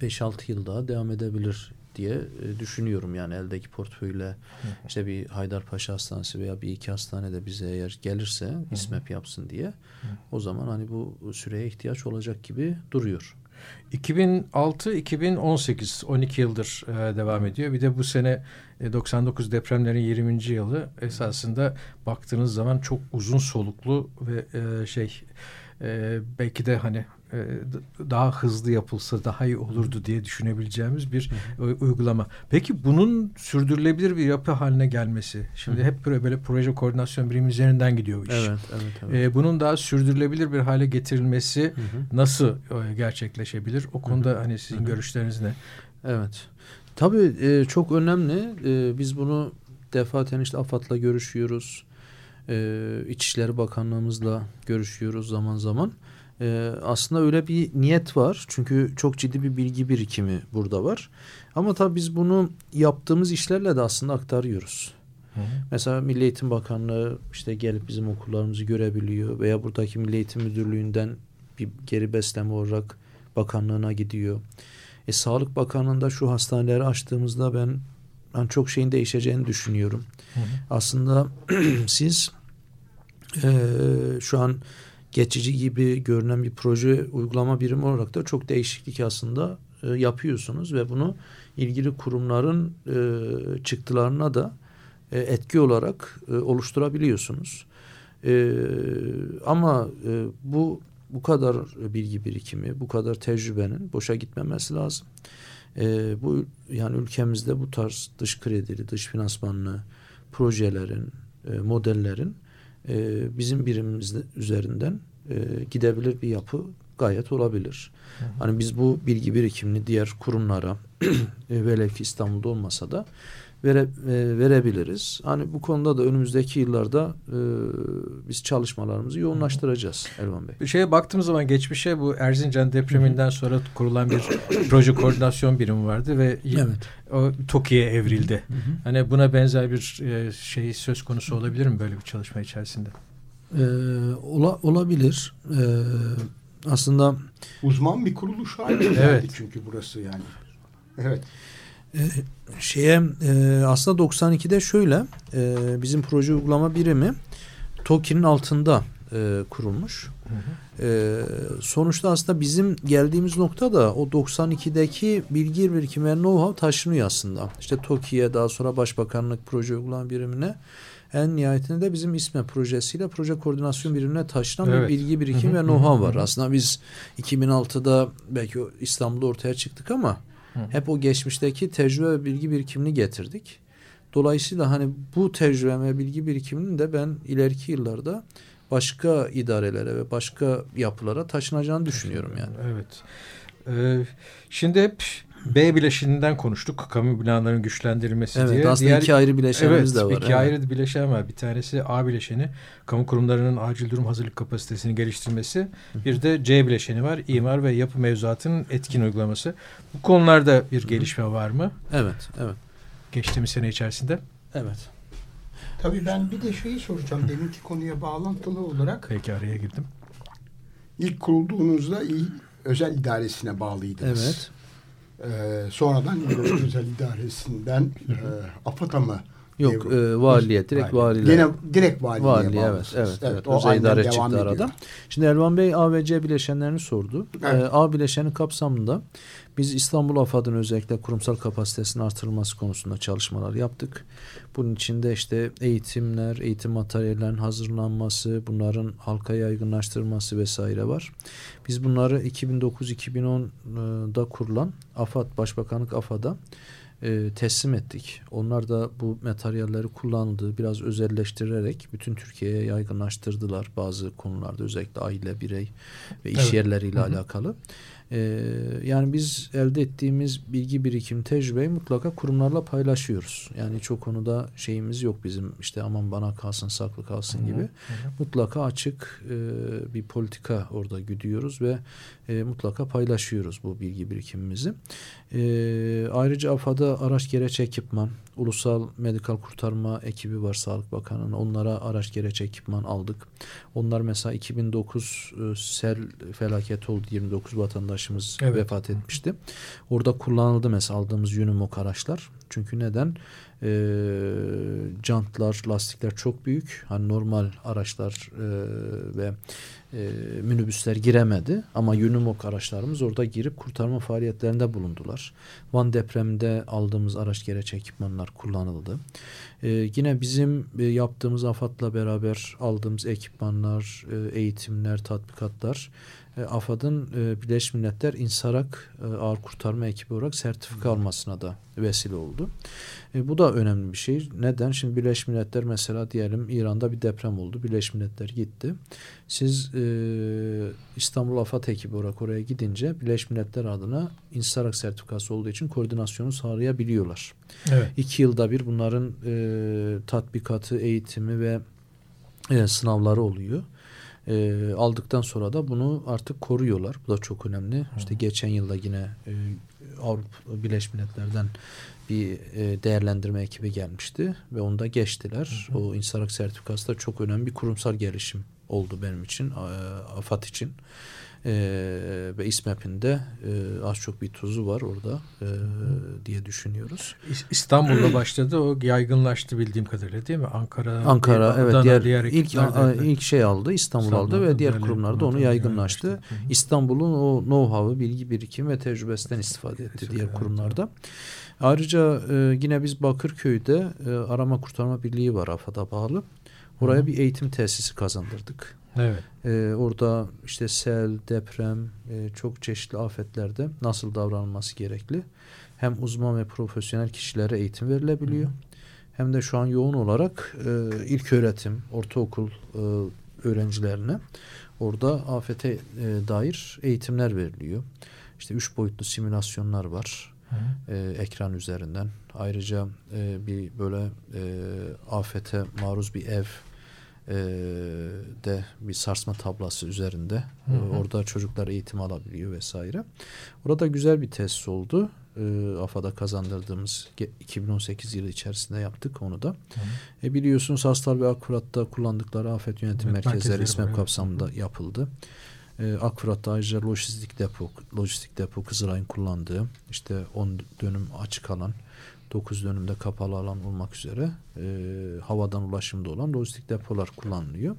5-6 yıl daha devam edebilir diye e, düşünüyorum yani eldeki portföyle işte bir Haydarpaşa Hastanesi veya bir iki hastanede bize eğer gelirse İSMEP yapsın diye o zaman hani bu süreye ihtiyaç olacak gibi duruyor. 2006-2018 12 yıldır e, devam ediyor. Bir de bu sene e, 99 depremlerin 20. yılı esasında baktığınız zaman çok uzun soluklu ve e, şey e, belki de hani e, daha hızlı yapılsa daha iyi olurdu diye düşünebileceğimiz bir hı hı. uygulama. Peki bunun sürdürülebilir bir yapı haline gelmesi. Şimdi hı hep böyle, böyle proje koordinasyon birimi üzerinden gidiyor iş. Evet, evet, evet. Ee, bunun daha sürdürülebilir bir hale getirilmesi nasıl e, gerçekleşebilir? O konuda hani sizin görüşleriniz ne? Evet. Tabii e, çok önemli. E, biz bunu defaten işte AFAD'la görüşüyoruz. E, İçişleri Bakanlığımızla görüşüyoruz zaman zaman. Ee, aslında öyle bir niyet var. Çünkü çok ciddi bir bilgi birikimi burada var. Ama tabii biz bunu yaptığımız işlerle de aslında aktarıyoruz. Hı hı. Mesela Milli Eğitim Bakanlığı işte gelip bizim okullarımızı görebiliyor veya buradaki Milli Eğitim Müdürlüğü'nden bir geri besleme olarak bakanlığına gidiyor. E, Sağlık Bakanlığı'nda şu hastaneleri açtığımızda ben ben çok şeyin değişeceğini düşünüyorum. Hı hı. Aslında *clears throat* siz e, şu an geçici gibi görünen bir proje uygulama birimi olarak da çok değişiklik aslında e, yapıyorsunuz ve bunu ilgili kurumların e, çıktılarına da e, etki olarak e, oluşturabiliyorsunuz. E, ama e, bu bu kadar bilgi birikimi, bu kadar tecrübenin boşa gitmemesi lazım. E, bu yani ülkemizde bu tarz dış kredili, dış finansmanlı projelerin, e, modellerin e, bizim birimimiz üzerinden e, gidebilir bir yapı gayet olabilir. Hı hı. Hani biz bu bilgi birikimini diğer kurumlara *clears throat* e, velev ki İstanbul'da olmasa da vere, e, verebiliriz. Hani bu konuda da önümüzdeki yıllarda e, biz çalışmalarımızı yoğunlaştıracağız Elvan Bey. Bir şeye baktığımız zaman geçmişe bu Erzincan depreminden sonra kurulan bir proje koordinasyon birimi vardı ve evet. o TOKİ'ye evrildi. Hı hı. Hani buna benzer bir e, şey söz konusu olabilir mi böyle bir çalışma içerisinde? Ee, ola, olabilir. Ee, aslında uzman bir kuruluş haline evet. çünkü burası yani. Evet. Ee, şeye e, aslında 92'de şöyle e, bizim proje uygulama birimi TOKİ'nin altında e, kurulmuş. Hı hı. E, sonuçta aslında bizim geldiğimiz nokta da o 92'deki bilgi birikimi know-how taşınıyor aslında. İşte TOKİ'ye daha sonra Başbakanlık proje uygulama birimine en nihayetinde de bizim İSME projesiyle proje koordinasyon birimine taşınan evet. bir bilgi birikim ve know-how var. Aslında biz 2006'da belki İstanbul'da ortaya çıktık ama Hı. hep o geçmişteki tecrübe ve bilgi birikimini getirdik. Dolayısıyla hani bu tecrübe ve bilgi birikiminin de ben ileriki yıllarda başka idarelere ve başka yapılara taşınacağını düşünüyorum yani. Evet. Ee, şimdi hep B bileşeninden konuştuk. Kamu binalarının güçlendirilmesi evet, diye. Aslında Diğer, iki ayrı bileşenimiz evet, de var. iki evet. ayrı bileşen var. Bir tanesi A bileşeni. Kamu kurumlarının acil durum hazırlık kapasitesini geliştirmesi. Bir de C bileşeni var. İmar ve yapı mevzuatının etkin uygulaması. Bu konularda bir gelişme var mı? Evet, evet. Geçtiğimiz sene içerisinde. Evet. Tabii ben bir de şeyi soracağım. Deminki konuya bağlantılı olarak. Peki araya girdim. İlk kurulduğunuzda il özel idaresine bağlıydınız. Evet. Ee, sonradan özel idaresinden e, AFAD'a mı? Yok e, valiye direkt valiye. Yine direkt valiliğe valiye evet, evet, evet. evet. Özel idare çıktı ediyor. arada. Şimdi Elvan Bey A ve C bileşenlerini sordu. Evet. Ee, A bileşeni kapsamında biz İstanbul AFAD'ın özellikle kurumsal kapasitesinin artırılması konusunda çalışmalar yaptık. Bunun içinde işte eğitimler, eğitim materyallerinin hazırlanması, bunların halka yaygınlaştırılması vesaire var. Biz bunları 2009-2010'da kurulan AFAD, Başbakanlık AFAD'a e, teslim ettik. Onlar da bu materyalleri kullandı. Biraz özelleştirerek bütün Türkiye'ye yaygınlaştırdılar bazı konularda özellikle aile, birey ve iş evet. yerleriyle Hı -hı. alakalı. Ee, yani biz elde ettiğimiz bilgi birikim, tecrübeyi mutlaka kurumlarla paylaşıyoruz. Yani çok konuda şeyimiz yok bizim işte aman bana kalsın saklı kalsın gibi. Hı hı. Mutlaka açık e, bir politika orada güdüyoruz ve e, mutlaka paylaşıyoruz bu bilgi birikimimizi. E, ayrıca AFAD'da araç gereç ekipman, ulusal medikal kurtarma ekibi var Sağlık Bakanı'nın. Onlara araç gereç ekipman aldık. Onlar mesela 2009 e, sel felaket oldu. 29 vatandaşımız evet. vefat etmişti. Orada kullanıldı mesela aldığımız Unimog araçlar. Çünkü neden? E, jantlar, lastikler çok büyük. Hani normal araçlar e, ve e, minibüsler giremedi. Ama Unimog araçlarımız orada girip kurtarma faaliyetlerinde bulundular. Van depreminde aldığımız araç gereç ekipmanlar kullanıldı. E, yine bizim e, yaptığımız AFAD'la beraber aldığımız ekipmanlar, e, eğitimler, tatbikatlar e, AFAD'ın e, Birleşmiş Milletler İnsarak e, Ağır Kurtarma Ekibi olarak sertifika almasına da vesile oldu. E, bu da önemli bir şey. Neden? Şimdi Birleşmiş Milletler mesela diyelim İran'da bir deprem oldu. Birleşmiş Milletler gitti. Siz e, İstanbul AFAD ekibi olarak oraya gidince Birleşmiş Milletler adına İnsarak sertifikası olduğu için koordinasyonu sağlayabiliyorlar. Evet. İki yılda bir bunların e, tatbikatı, eğitimi ve e, sınavları oluyor e, aldıktan sonra da bunu artık koruyorlar. Bu da çok önemli. Hı. İşte geçen yılda yine e, Avrupa Birleşmiş Milletler'den bir e, değerlendirme ekibi gelmişti ve onda geçtiler. Hı hı. O insanlık sertifikası da çok önemli bir kurumsal gelişim oldu benim için, AFAD için e, ve İSMEP'in de e, az çok bir tuzu var orada e, diye düşünüyoruz. İstanbul'da *clears throat* başladı o yaygınlaştı bildiğim kadarıyla değil mi? Ankara, Ankara evet diğer, diğer ilk ilk şey aldı İstanbul, İstanbul aldı ve diğer kurumlarda onu yaygınlaştı. İstanbul'un o know-how'ı, bilgi birikim ve tecrübesinden istifade etti Çok diğer kurumlarda. Ayrıca e, yine biz Bakırköy'de e, arama kurtarma birliği var AFAD'a bağlı. Oraya Hı. bir eğitim tesisi kazandırdık. Evet. Ee, orada işte sel, deprem, e, çok çeşitli afetlerde nasıl davranılması gerekli. Hem uzman ve profesyonel kişilere eğitim verilebiliyor. Hı. Hem de şu an yoğun olarak e, ilk öğretim, ortaokul e, öğrencilerine orada afete e, dair eğitimler veriliyor. İşte üç boyutlu simülasyonlar var. E, ekran üzerinden. Ayrıca e, bir böyle e, afete maruz bir ev e, de bir sarsma tablası üzerinde. Hı hı. Orada çocuklar eğitim alabiliyor vesaire. Orada güzel bir test oldu. E, AFA'da kazandırdığımız 2018 yılı içerisinde yaptık onu da. Hı hı. E, biliyorsunuz Hastal ve Akkurat'ta kullandıkları afet yönetim evet, merkezleri İSMEP kapsamında hı. yapıldı. E, ayrıca lojistik depo, lojistik depo Kızılay'ın kullandığı işte 10 dönüm açık alan 9 dönümde kapalı alan olmak üzere e, havadan ulaşımda olan lojistik depolar kullanılıyor.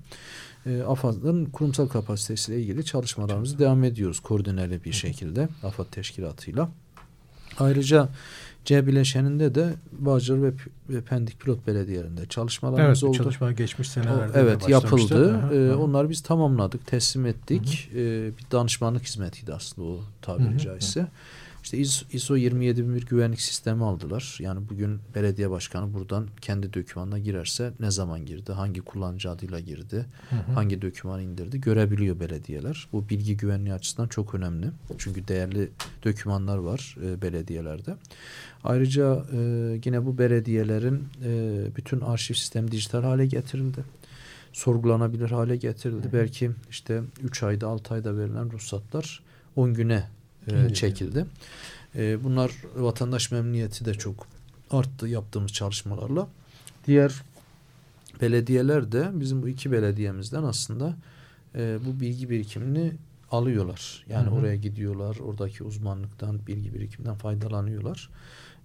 E, AFAD'ın kurumsal kapasitesiyle ilgili çalışmalarımızı devam ediyoruz koordineli bir şekilde AFAD teşkilatıyla. Ayrıca C bileşeninde de Bağcılar ve, ve Pendik pilot belediyelerinde çalışmalarımız evet, oldu. çalışma geçmiş senelerde o, Evet yapıldı. Ee, onları biz tamamladık, teslim ettik. Hı hı. Ee, bir danışmanlık hizmetiydi aslında o tabiri hı hı. caizse. Hı. İşte ISO 27001 güvenlik sistemi aldılar. Yani bugün belediye başkanı buradan kendi dokümanına girerse ne zaman girdi, hangi kullanıcı adıyla girdi, hı hı. hangi dokümanı indirdi görebiliyor belediyeler. Bu bilgi güvenliği açısından çok önemli. Çünkü değerli dokümanlar var e, belediyelerde. Ayrıca e, yine bu belediyelerin e, bütün arşiv sistemi dijital hale getirildi sorgulanabilir hale getirildi. Hı. Belki işte 3 ayda 6 ayda verilen ruhsatlar 10 güne e, çekildi. E, bunlar vatandaş memnuniyeti de çok arttı yaptığımız çalışmalarla. Diğer belediyeler de bizim bu iki belediyemizden aslında e, bu bilgi birikimini alıyorlar. Yani hı hı. oraya gidiyorlar, oradaki uzmanlıktan, bilgi birikiminden faydalanıyorlar.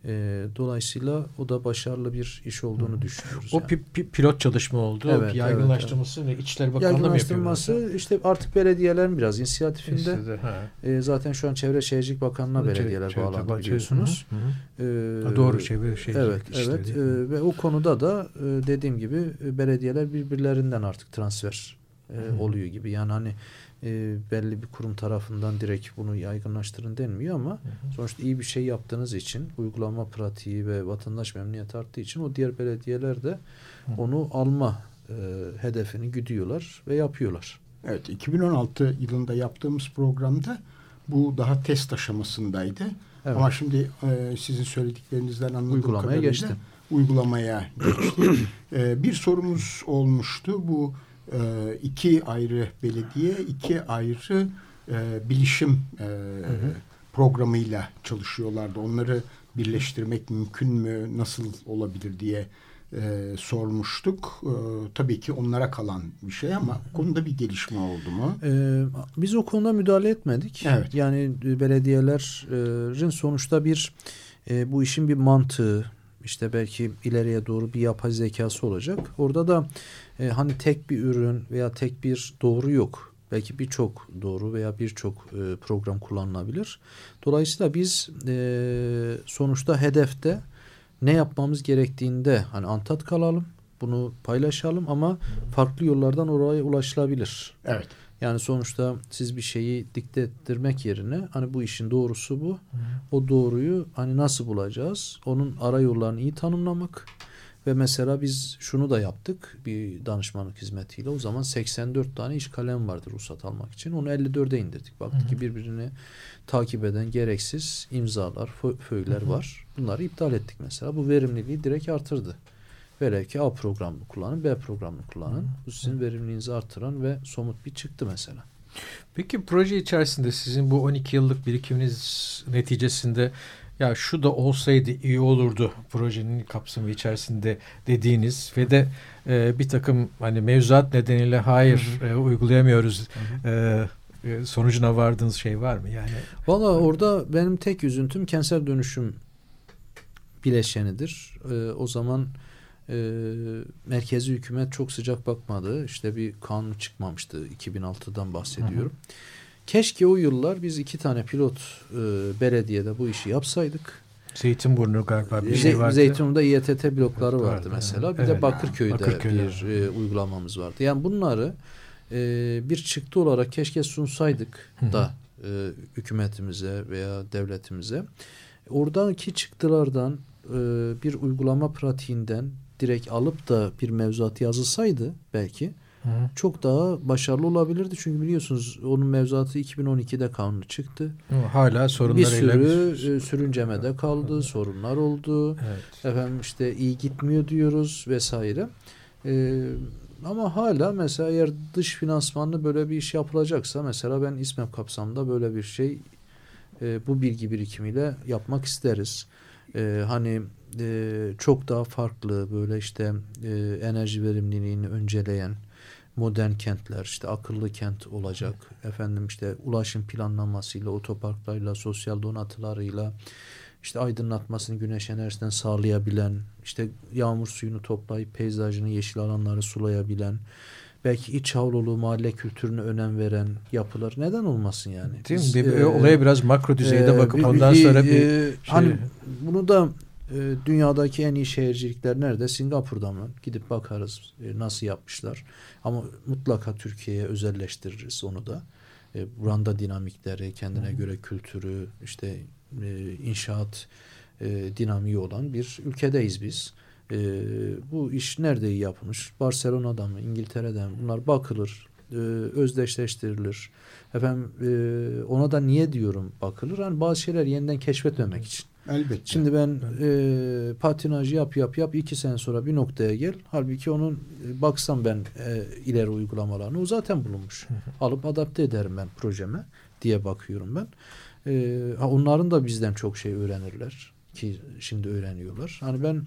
E, dolayısıyla o da başarılı bir iş olduğunu düşünüyoruz. O yani. pi, pilot çalışma oldu. Evet, yaygınlaştırması evet, evet. İçişleri Bakanlığı mı Yaygınlaştırması işte artık belediyelerin biraz inisiyatifinde. İstedi, e, zaten şu an Çevre Şehircilik Bakanlığı'na belediyeler çevre, bağlandı biliyorsunuz. Hı hı. E, doğru Çevre Şehircilik Evet, evet. E, ve o konuda da e, dediğim gibi belediyeler birbirlerinden artık transfer e, oluyor gibi. Yani hani e, belli bir kurum tarafından direkt bunu yaygınlaştırın denmiyor ama sonuçta iyi bir şey yaptığınız için uygulama pratiği ve vatandaş memnuniyeti arttığı için o diğer belediyeler de onu alma e, hedefini güdüyorlar ve yapıyorlar. Evet 2016 yılında yaptığımız programda bu daha test aşamasındaydı. Evet. Ama şimdi e, sizin söylediklerinizden anladığım uygulamaya kadarıyla geçti. uygulamaya geçti. *coughs* e, bir sorumuz olmuştu. Bu e, iki ayrı belediye, iki ayrı e, bilişim e, hı hı. programıyla çalışıyorlardı. Onları birleştirmek mümkün mü, nasıl olabilir diye e, sormuştuk. E, tabii ki onlara kalan bir şey ama konuda bir gelişme oldu mu? E, biz o konuda müdahale etmedik. Evet. Yani belediyelerin sonuçta bir e, bu işin bir mantığı, işte belki ileriye doğru bir yapay zekası olacak. Orada da e, hani tek bir ürün veya tek bir doğru yok. Belki birçok doğru veya birçok e, program kullanılabilir. Dolayısıyla biz e, sonuçta hedefte ne yapmamız gerektiğinde hani antat kalalım, bunu paylaşalım ama farklı yollardan oraya ulaşılabilir. Evet. Yani sonuçta siz bir şeyi dikte ettirmek yerine hani bu işin doğrusu bu. Hı. O doğruyu hani nasıl bulacağız? Onun ara yollarını iyi tanımlamak. Ve mesela biz şunu da yaptık bir danışmanlık hizmetiyle. O zaman 84 tane iş kalem vardı ruhsat almak için. Onu 54'e indirdik. Baktık hı hı. ki birbirini takip eden gereksiz imzalar, fö föyler hı hı. var. Bunları iptal ettik mesela. Bu verimliliği direkt artırdı. Velev ki A programını kullanın, B programını kullanın. Hı. Bu sizin verimliliğinizi artıran ve somut bir çıktı mesela. Peki proje içerisinde sizin bu 12 yıllık birikiminiz neticesinde ya şu da olsaydı iyi olurdu projenin kapsamı içerisinde dediğiniz ve de e, bir takım hani mevzuat nedeniyle hayır E, uygulayamıyoruz e, e, sonucuna vardığınız şey var mı yani? Valla orada benim tek üzüntüm kentsel dönüşüm bileşenidir. E, o zaman e, merkezi hükümet çok sıcak bakmadı. İşte bir kanun çıkmamıştı 2006'dan bahsediyorum. Hı hı. Keşke o yıllar biz iki tane pilot e, belediyede bu işi yapsaydık. Zeytinburnu galiba bir şey vardı. Zeytinburnu'da İETT blokları vardı, vardı mesela. Bir evet. de Bakırköy'de, Bakırköy'de bir e, uygulamamız vardı. Yani bunları e, bir çıktı olarak keşke sunsaydık da e, hükümetimize veya devletimize. Oradaki çıktılardan e, bir uygulama pratiğinden direkt alıp da bir mevzuat yazılsaydı belki Hı. çok daha başarılı olabilirdi. Çünkü biliyorsunuz onun mevzuatı 2012'de kanunu çıktı. Hala sorunlar bir sürü bir... E, sürüncemede kaldı, Hı. sorunlar oldu. Evet. Efendim işte iyi gitmiyor diyoruz vesaire. Ee, ama hala mesela eğer dış finansmanlı böyle bir iş yapılacaksa mesela ben İSMEP kapsamında böyle bir şey e, bu bilgi birikimiyle yapmak isteriz. E, hani e, çok daha farklı böyle işte e, enerji verimliliğini önceleyen modern kentler işte akıllı kent olacak efendim işte ulaşım planlamasıyla otoparklarıyla sosyal donatılarıyla işte aydınlatmasını güneş enerjisinden sağlayabilen işte yağmur suyunu toplayıp peyzajını yeşil alanları sulayabilen belki iç havlulu mahalle kültürüne önem veren yapılar neden olmasın yani? Değil Biz, mi? Bir, e, olaya biraz makro düzeyde e, bakıp bir, ondan sonra bir e, şey... hani bunu da e, dünyadaki en iyi şehircilikler nerede? Singapur'da mı? Gidip bakarız e, nasıl yapmışlar. Ama mutlaka Türkiye'ye özelleştiririz onu da. E, buranda dinamikleri, kendine hmm. göre kültürü, işte e, inşaat e, dinamiği olan bir ülkedeyiz biz. E, bu iş nerede iyi yapılmış? Barcelona'da mı, İngiltere'de mi? Bunlar bakılır, e, özdeşleştirilir. Efendim e, ona da niye diyorum bakılır? Hani bazı şeyler yeniden keşfetmemek için. Elbette. Şimdi ben e, patinaj yap yap yap iki sene sonra bir noktaya gel. Halbuki onun e, baksam ben e, ileri uygulamalarını o zaten bulunmuş. Alıp adapte ederim ben projeme diye bakıyorum ben. E, ha, onların da bizden çok şey öğrenirler ki şimdi öğreniyorlar. Hani ben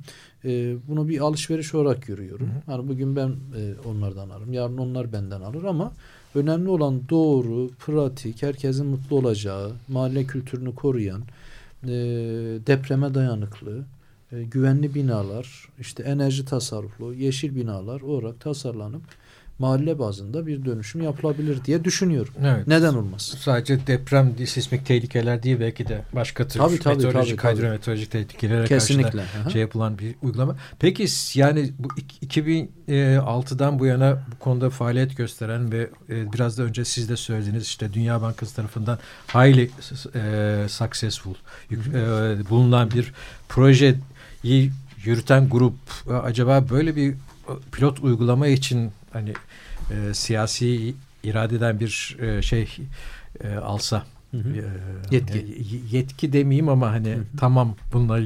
e, bunu bir alışveriş olarak görüyorum. Hı hı. Hani bugün ben e, onlardan alırım, yarın onlar benden alır ama önemli olan doğru, pratik, herkesin mutlu olacağı, mahalle kültürünü koruyan, e, depreme dayanıklı, e, güvenli binalar, işte enerji tasarruflu, yeşil binalar olarak tasarlanıp mahalle bazında bir dönüşüm yapılabilir diye düşünüyorum. Evet. Neden olmaz? Sadece deprem, sismik tehlikeler değil belki de başka tür tabii, tabii, meteorolojik, tabii, tehlikelere Kesinlikle. karşı şey yapılan bir uygulama. Peki yani bu 2006'dan bu yana bu konuda faaliyet gösteren ve e, biraz da önce siz de söylediniz işte Dünya Bankası tarafından highly e, successful e, bulunan bir projeyi yürüten grup acaba böyle bir pilot uygulama için hani e, siyasi iradeden bir e, şey e, alsa Hı hı. Yetki. Yetki demeyeyim ama hani hı hı. tamam bununla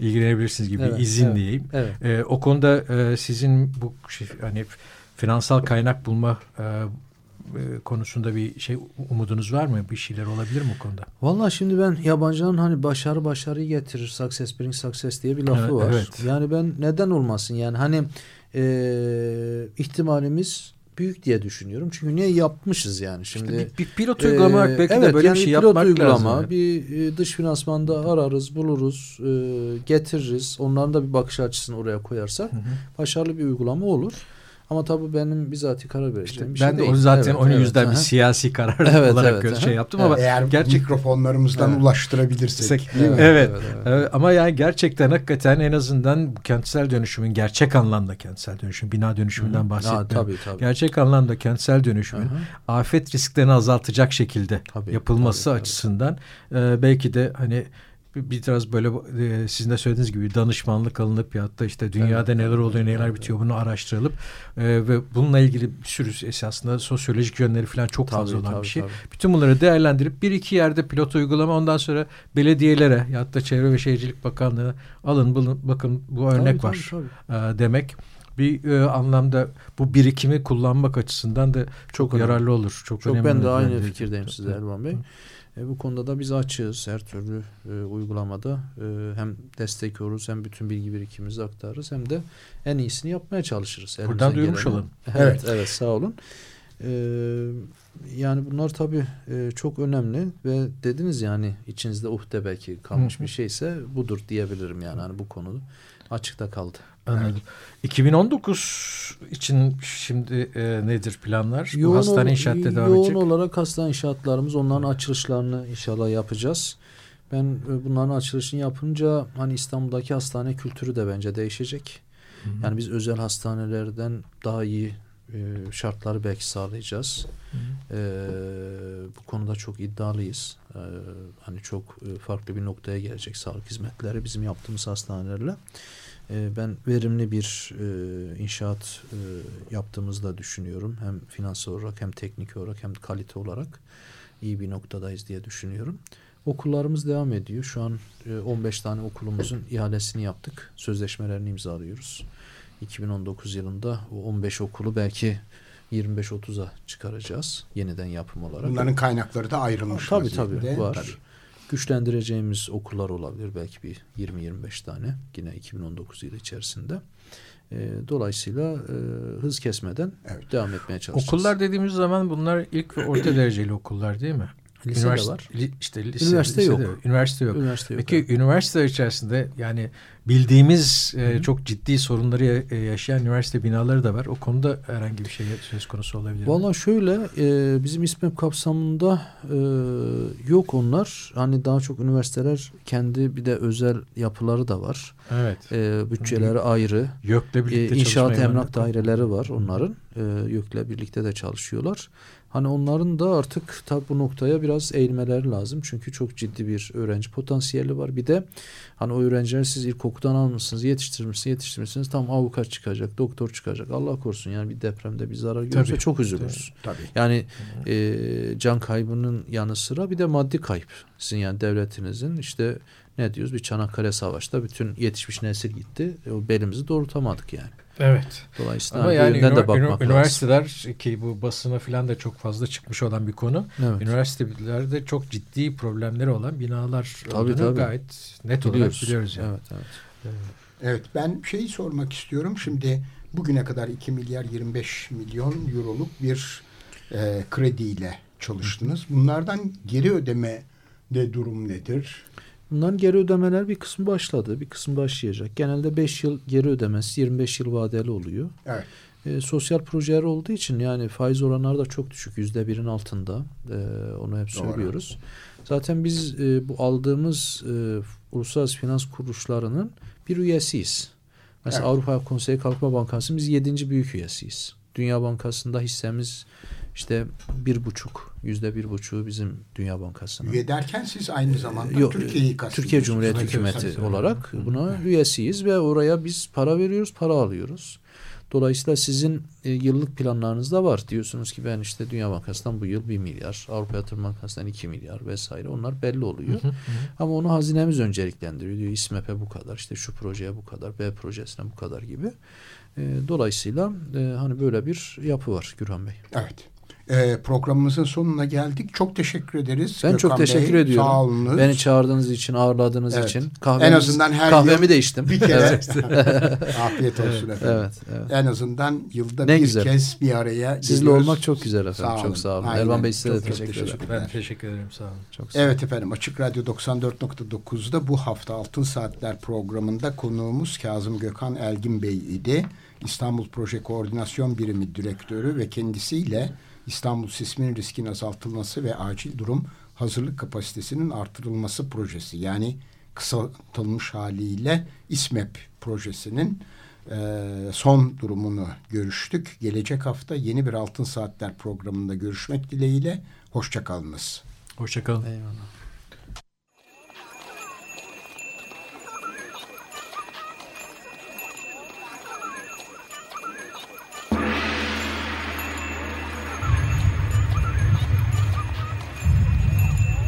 ilgilenebilirsiniz gibi evet, izin evet, diyeyim. Evet. E, o konuda e, sizin bu şey, hani finansal kaynak bulma e, konusunda bir şey umudunuz var mı? Bir şeyler olabilir mi o konuda? Vallahi şimdi ben yabancının hani başarı başarıyı getirir. Success bring success diye bir lafı evet, var. Evet. Yani ben neden olmasın? Yani hani e, ihtimalimiz büyük diye düşünüyorum. Çünkü niye yapmışız yani şimdi. İşte bir, bir pilot uygulama e, belki evet, de böyle yani bir şey yapmak uygulama, lazım. Bir e, dış finansmanda ararız, buluruz, e, getiririz. Onların da bir bakış açısını oraya koyarsak Hı hı. başarılı bir uygulama olur. Ama tabii benim bizatihi karar vereceğim İşte bir ben şey de değil. o zaten Evet, onun evet, yüzden bir aha. siyasi karar Evet, olarak evet, şey aha. yaptım ama Eğer gerçek mikrofonlarımızdan Evet. ulaştırabilirsek. Evet. Evet, Evet. evet, evet. Evet, ama yani gerçekten hakikaten en azından bu kentsel dönüşümün gerçek anlamda kentsel dönüşüm, bina dönüşümünden bahsetmiyorum. Ha, tabii tabii. Gerçek anlamda kentsel dönüşümün Aha. afet risklerini azaltacak şekilde Tabii, yapılması tabii, tabii. açısından e, belki de hani bir- biraz böyle e, sizin de söylediğiniz gibi danışmanlık alınıp ya da işte dünyada Evet, neler oluyor neler evet, bitiyor bunu araştırılıp e, ve bununla ilgili bir sürü esasında sosyolojik yönleri falan çok Tabii, fazla olan tabii, bir şey. tabii. Bütün bunları değerlendirip bir iki yerde pilot uygulama ondan sonra belediyelere ya da Çevre ve Şehircilik Bakanlığı'na alın bulun, bakın bu örnek Tabii, var tabii, e, demek bir e, anlamda bu birikimi kullanmak açısından da çok, önemli. yararlı olur. Çok, Çok önemli ben de aynı fikirdeyim size Elvan Bey. E, bu konuda da biz açığız her türlü e, uygulamada. E, hem destek oluruz hem bütün bilgi birikimimizi aktarırız hem de en iyisini yapmaya çalışırız. Buradan duyurmuş olalım. Evet, evet, evet sağ olun. E, yani bunlar tabii e, çok önemli ve dediniz yani içinizde uhde belki kalmış Hı hı. bir şeyse budur diyebilirim yani hani bu konu açıkta kaldı. Anladım. 2019 için şimdi e, nedir planlar? Bu Yoğun, hastane ol- inşaatı devam yoğun edecek. olarak hastane inşaatlarımız onların açılışlarını inşallah yapacağız. Ben e, bunların açılışını yapınca hani İstanbul'daki hastane kültürü de bence değişecek. Hı hı. Yani biz özel hastanelerden daha iyi e, şartları belki sağlayacağız. Hı hı. E, bu konuda çok iddialıyız. E, hani çok e, farklı bir noktaya gelecek sağlık hizmetleri bizim yaptığımız hastanelerle. E, ben verimli bir e, inşaat e, yaptığımızı da düşünüyorum. Hem finansal olarak hem teknik olarak hem kalite olarak iyi bir noktadayız diye düşünüyorum. Okullarımız devam ediyor. Şu an e, 15 tane okulumuzun ihalesini yaptık. Sözleşmelerini imzalıyoruz. 2019 yılında o 15 okulu belki 25-30'a çıkaracağız yeniden yapım olarak. Bunların kaynakları da ayrılmış. Tabii tabii var. Tabii. Güçlendireceğimiz okullar olabilir belki bir 20-25 tane yine 2019 yılı içerisinde. E, dolayısıyla e, hız kesmeden Evet. devam etmeye çalışacağız. Okullar dediğimiz zaman bunlar ilk ve orta dereceli okullar değil mi? Lise de Üniversite- var. li- işte lise, Üniversite lise yok. de Üniversite yok. Üniversite yok. Peki üniversite içerisinde yani bildiğimiz e, Hı hı. çok ciddi sorunları e, yaşayan üniversite binaları da var. O konuda herhangi bir şey söz konusu olabilir mi? Valla şöyle e, bizim İSMEP kapsamında e, yok onlar. Hani daha çok üniversiteler kendi bir de özel yapıları da var. Evet. E, bütçeleri ayrı. YÖK'le E, birlikte inşaat çalışmaya emlak daireleri var onların. E, YÖK'le birlikte de çalışıyorlar. Hani onların da artık tabi bu noktaya biraz eğilmeleri lazım. Çünkü çok ciddi bir öğrenci potansiyeli var. Bir de hani o öğrencileri siz ilkokuldan almışsınız, yetiştirmişsiniz, yetiştirmişsiniz. Tam avukat çıkacak, doktor çıkacak. Allah korusun yani bir depremde bir zarar görürse Tabii. çok üzülürüz. Tabii. Yani e, can kaybının yanı sıra bir de maddi kayıp. Sizin yani devletinizin işte ne diyoruz bir Çanakkale Savaş'ta bütün yetişmiş nesil gitti. E, o belimizi doğrultamadık yani. Evet. Dolayısıyla Ama yani yönden de bakmak lazım. üniversiteler ki bu basına falan da çok fazla çıkmış olan bir konu. Evet. Üniversitelerde çok ciddi problemleri olan binalar Tabii, olduğunu tabii. gayet net olarak Biliyoruz. biliyoruz yani. Evet, evet. Evet ben şeyi sormak istiyorum. Şimdi bugüne kadar 2 milyar 25 milyon euroluk bir e, krediyle çalıştınız. Bunlardan geri ödeme de durum nedir? Bunların geri ödemeler bir kısmı başladı, bir kısmı başlayacak. Genelde 5 yıl geri ödemesi 25 yıl vadeli oluyor. Evet. e, sosyal projeler olduğu için yani faiz oranları da çok düşük. Yüzde birin altında. E, onu hep söylüyoruz. Doğru. Zaten biz e, bu aldığımız e, uluslararası finans kuruluşlarının bir üyesiyiz. Mesela evet. Avrupa Konseyi Kalkınma Bankası biz yedinci büyük üyesiyiz. Dünya Bankası'nda hissemiz işte bir buçuk, yüzde bir buçuğu bizim Dünya Bankası'nın. Üye derken siz aynı zamanda Yok, Türkiye'yi Türkiye Cumhuriyeti Hükümeti olarak buna üyesiyiz ve oraya biz para veriyoruz, para alıyoruz. Dolayısıyla sizin e, yıllık planlarınız da var. Diyorsunuz ki ben işte Dünya Bankası'ndan bu yıl bir milyar, Avrupa Yatırım Bankası'ndan iki milyar vesaire. Onlar belli oluyor. Hı hı hı. Ama onu hazinemiz önceliklendiriliyor. Diyor İSMEP'e bu kadar, işte şu projeye bu kadar, B projesine bu kadar gibi. E, dolayısıyla e, hani böyle bir yapı var Gürhan Bey. Evet e, programımızın sonuna geldik. Çok teşekkür ederiz. Ben Gökhan çok teşekkür Bey. ediyorum. Sağ olunuz. Beni çağırdığınız için, ağırladığınız evet. için. Kahvemiz, en azından her kahvemi yıl de içtim. Bir kere. *laughs* Afiyet olsun evet, efendim. Evet, evet. En azından yılda ne bir güzel. kez bir araya Sizle geliyoruz. olmak çok güzel efendim. Sağ çok sağ olun. Aynen. Elvan Bey size de teşekkür ederim. Ben teşekkür ederim. Sağ olun. Çok sağ olun. Evet efendim Açık Radyo 94.9'da bu hafta Altın Saatler programında konuğumuz Kazım Gökhan Elgin Bey idi. İstanbul Proje Koordinasyon Birimi Direktörü ve kendisiyle İstanbul sismin riskin azaltılması ve acil durum hazırlık kapasitesinin artırılması projesi yani kısaltılmış haliyle İSMEP projesinin e, son durumunu görüştük. Gelecek hafta yeni bir Altın Saatler programında görüşmek dileğiyle. Hoşçakalınız. Hoşçakalın. Eyvallah.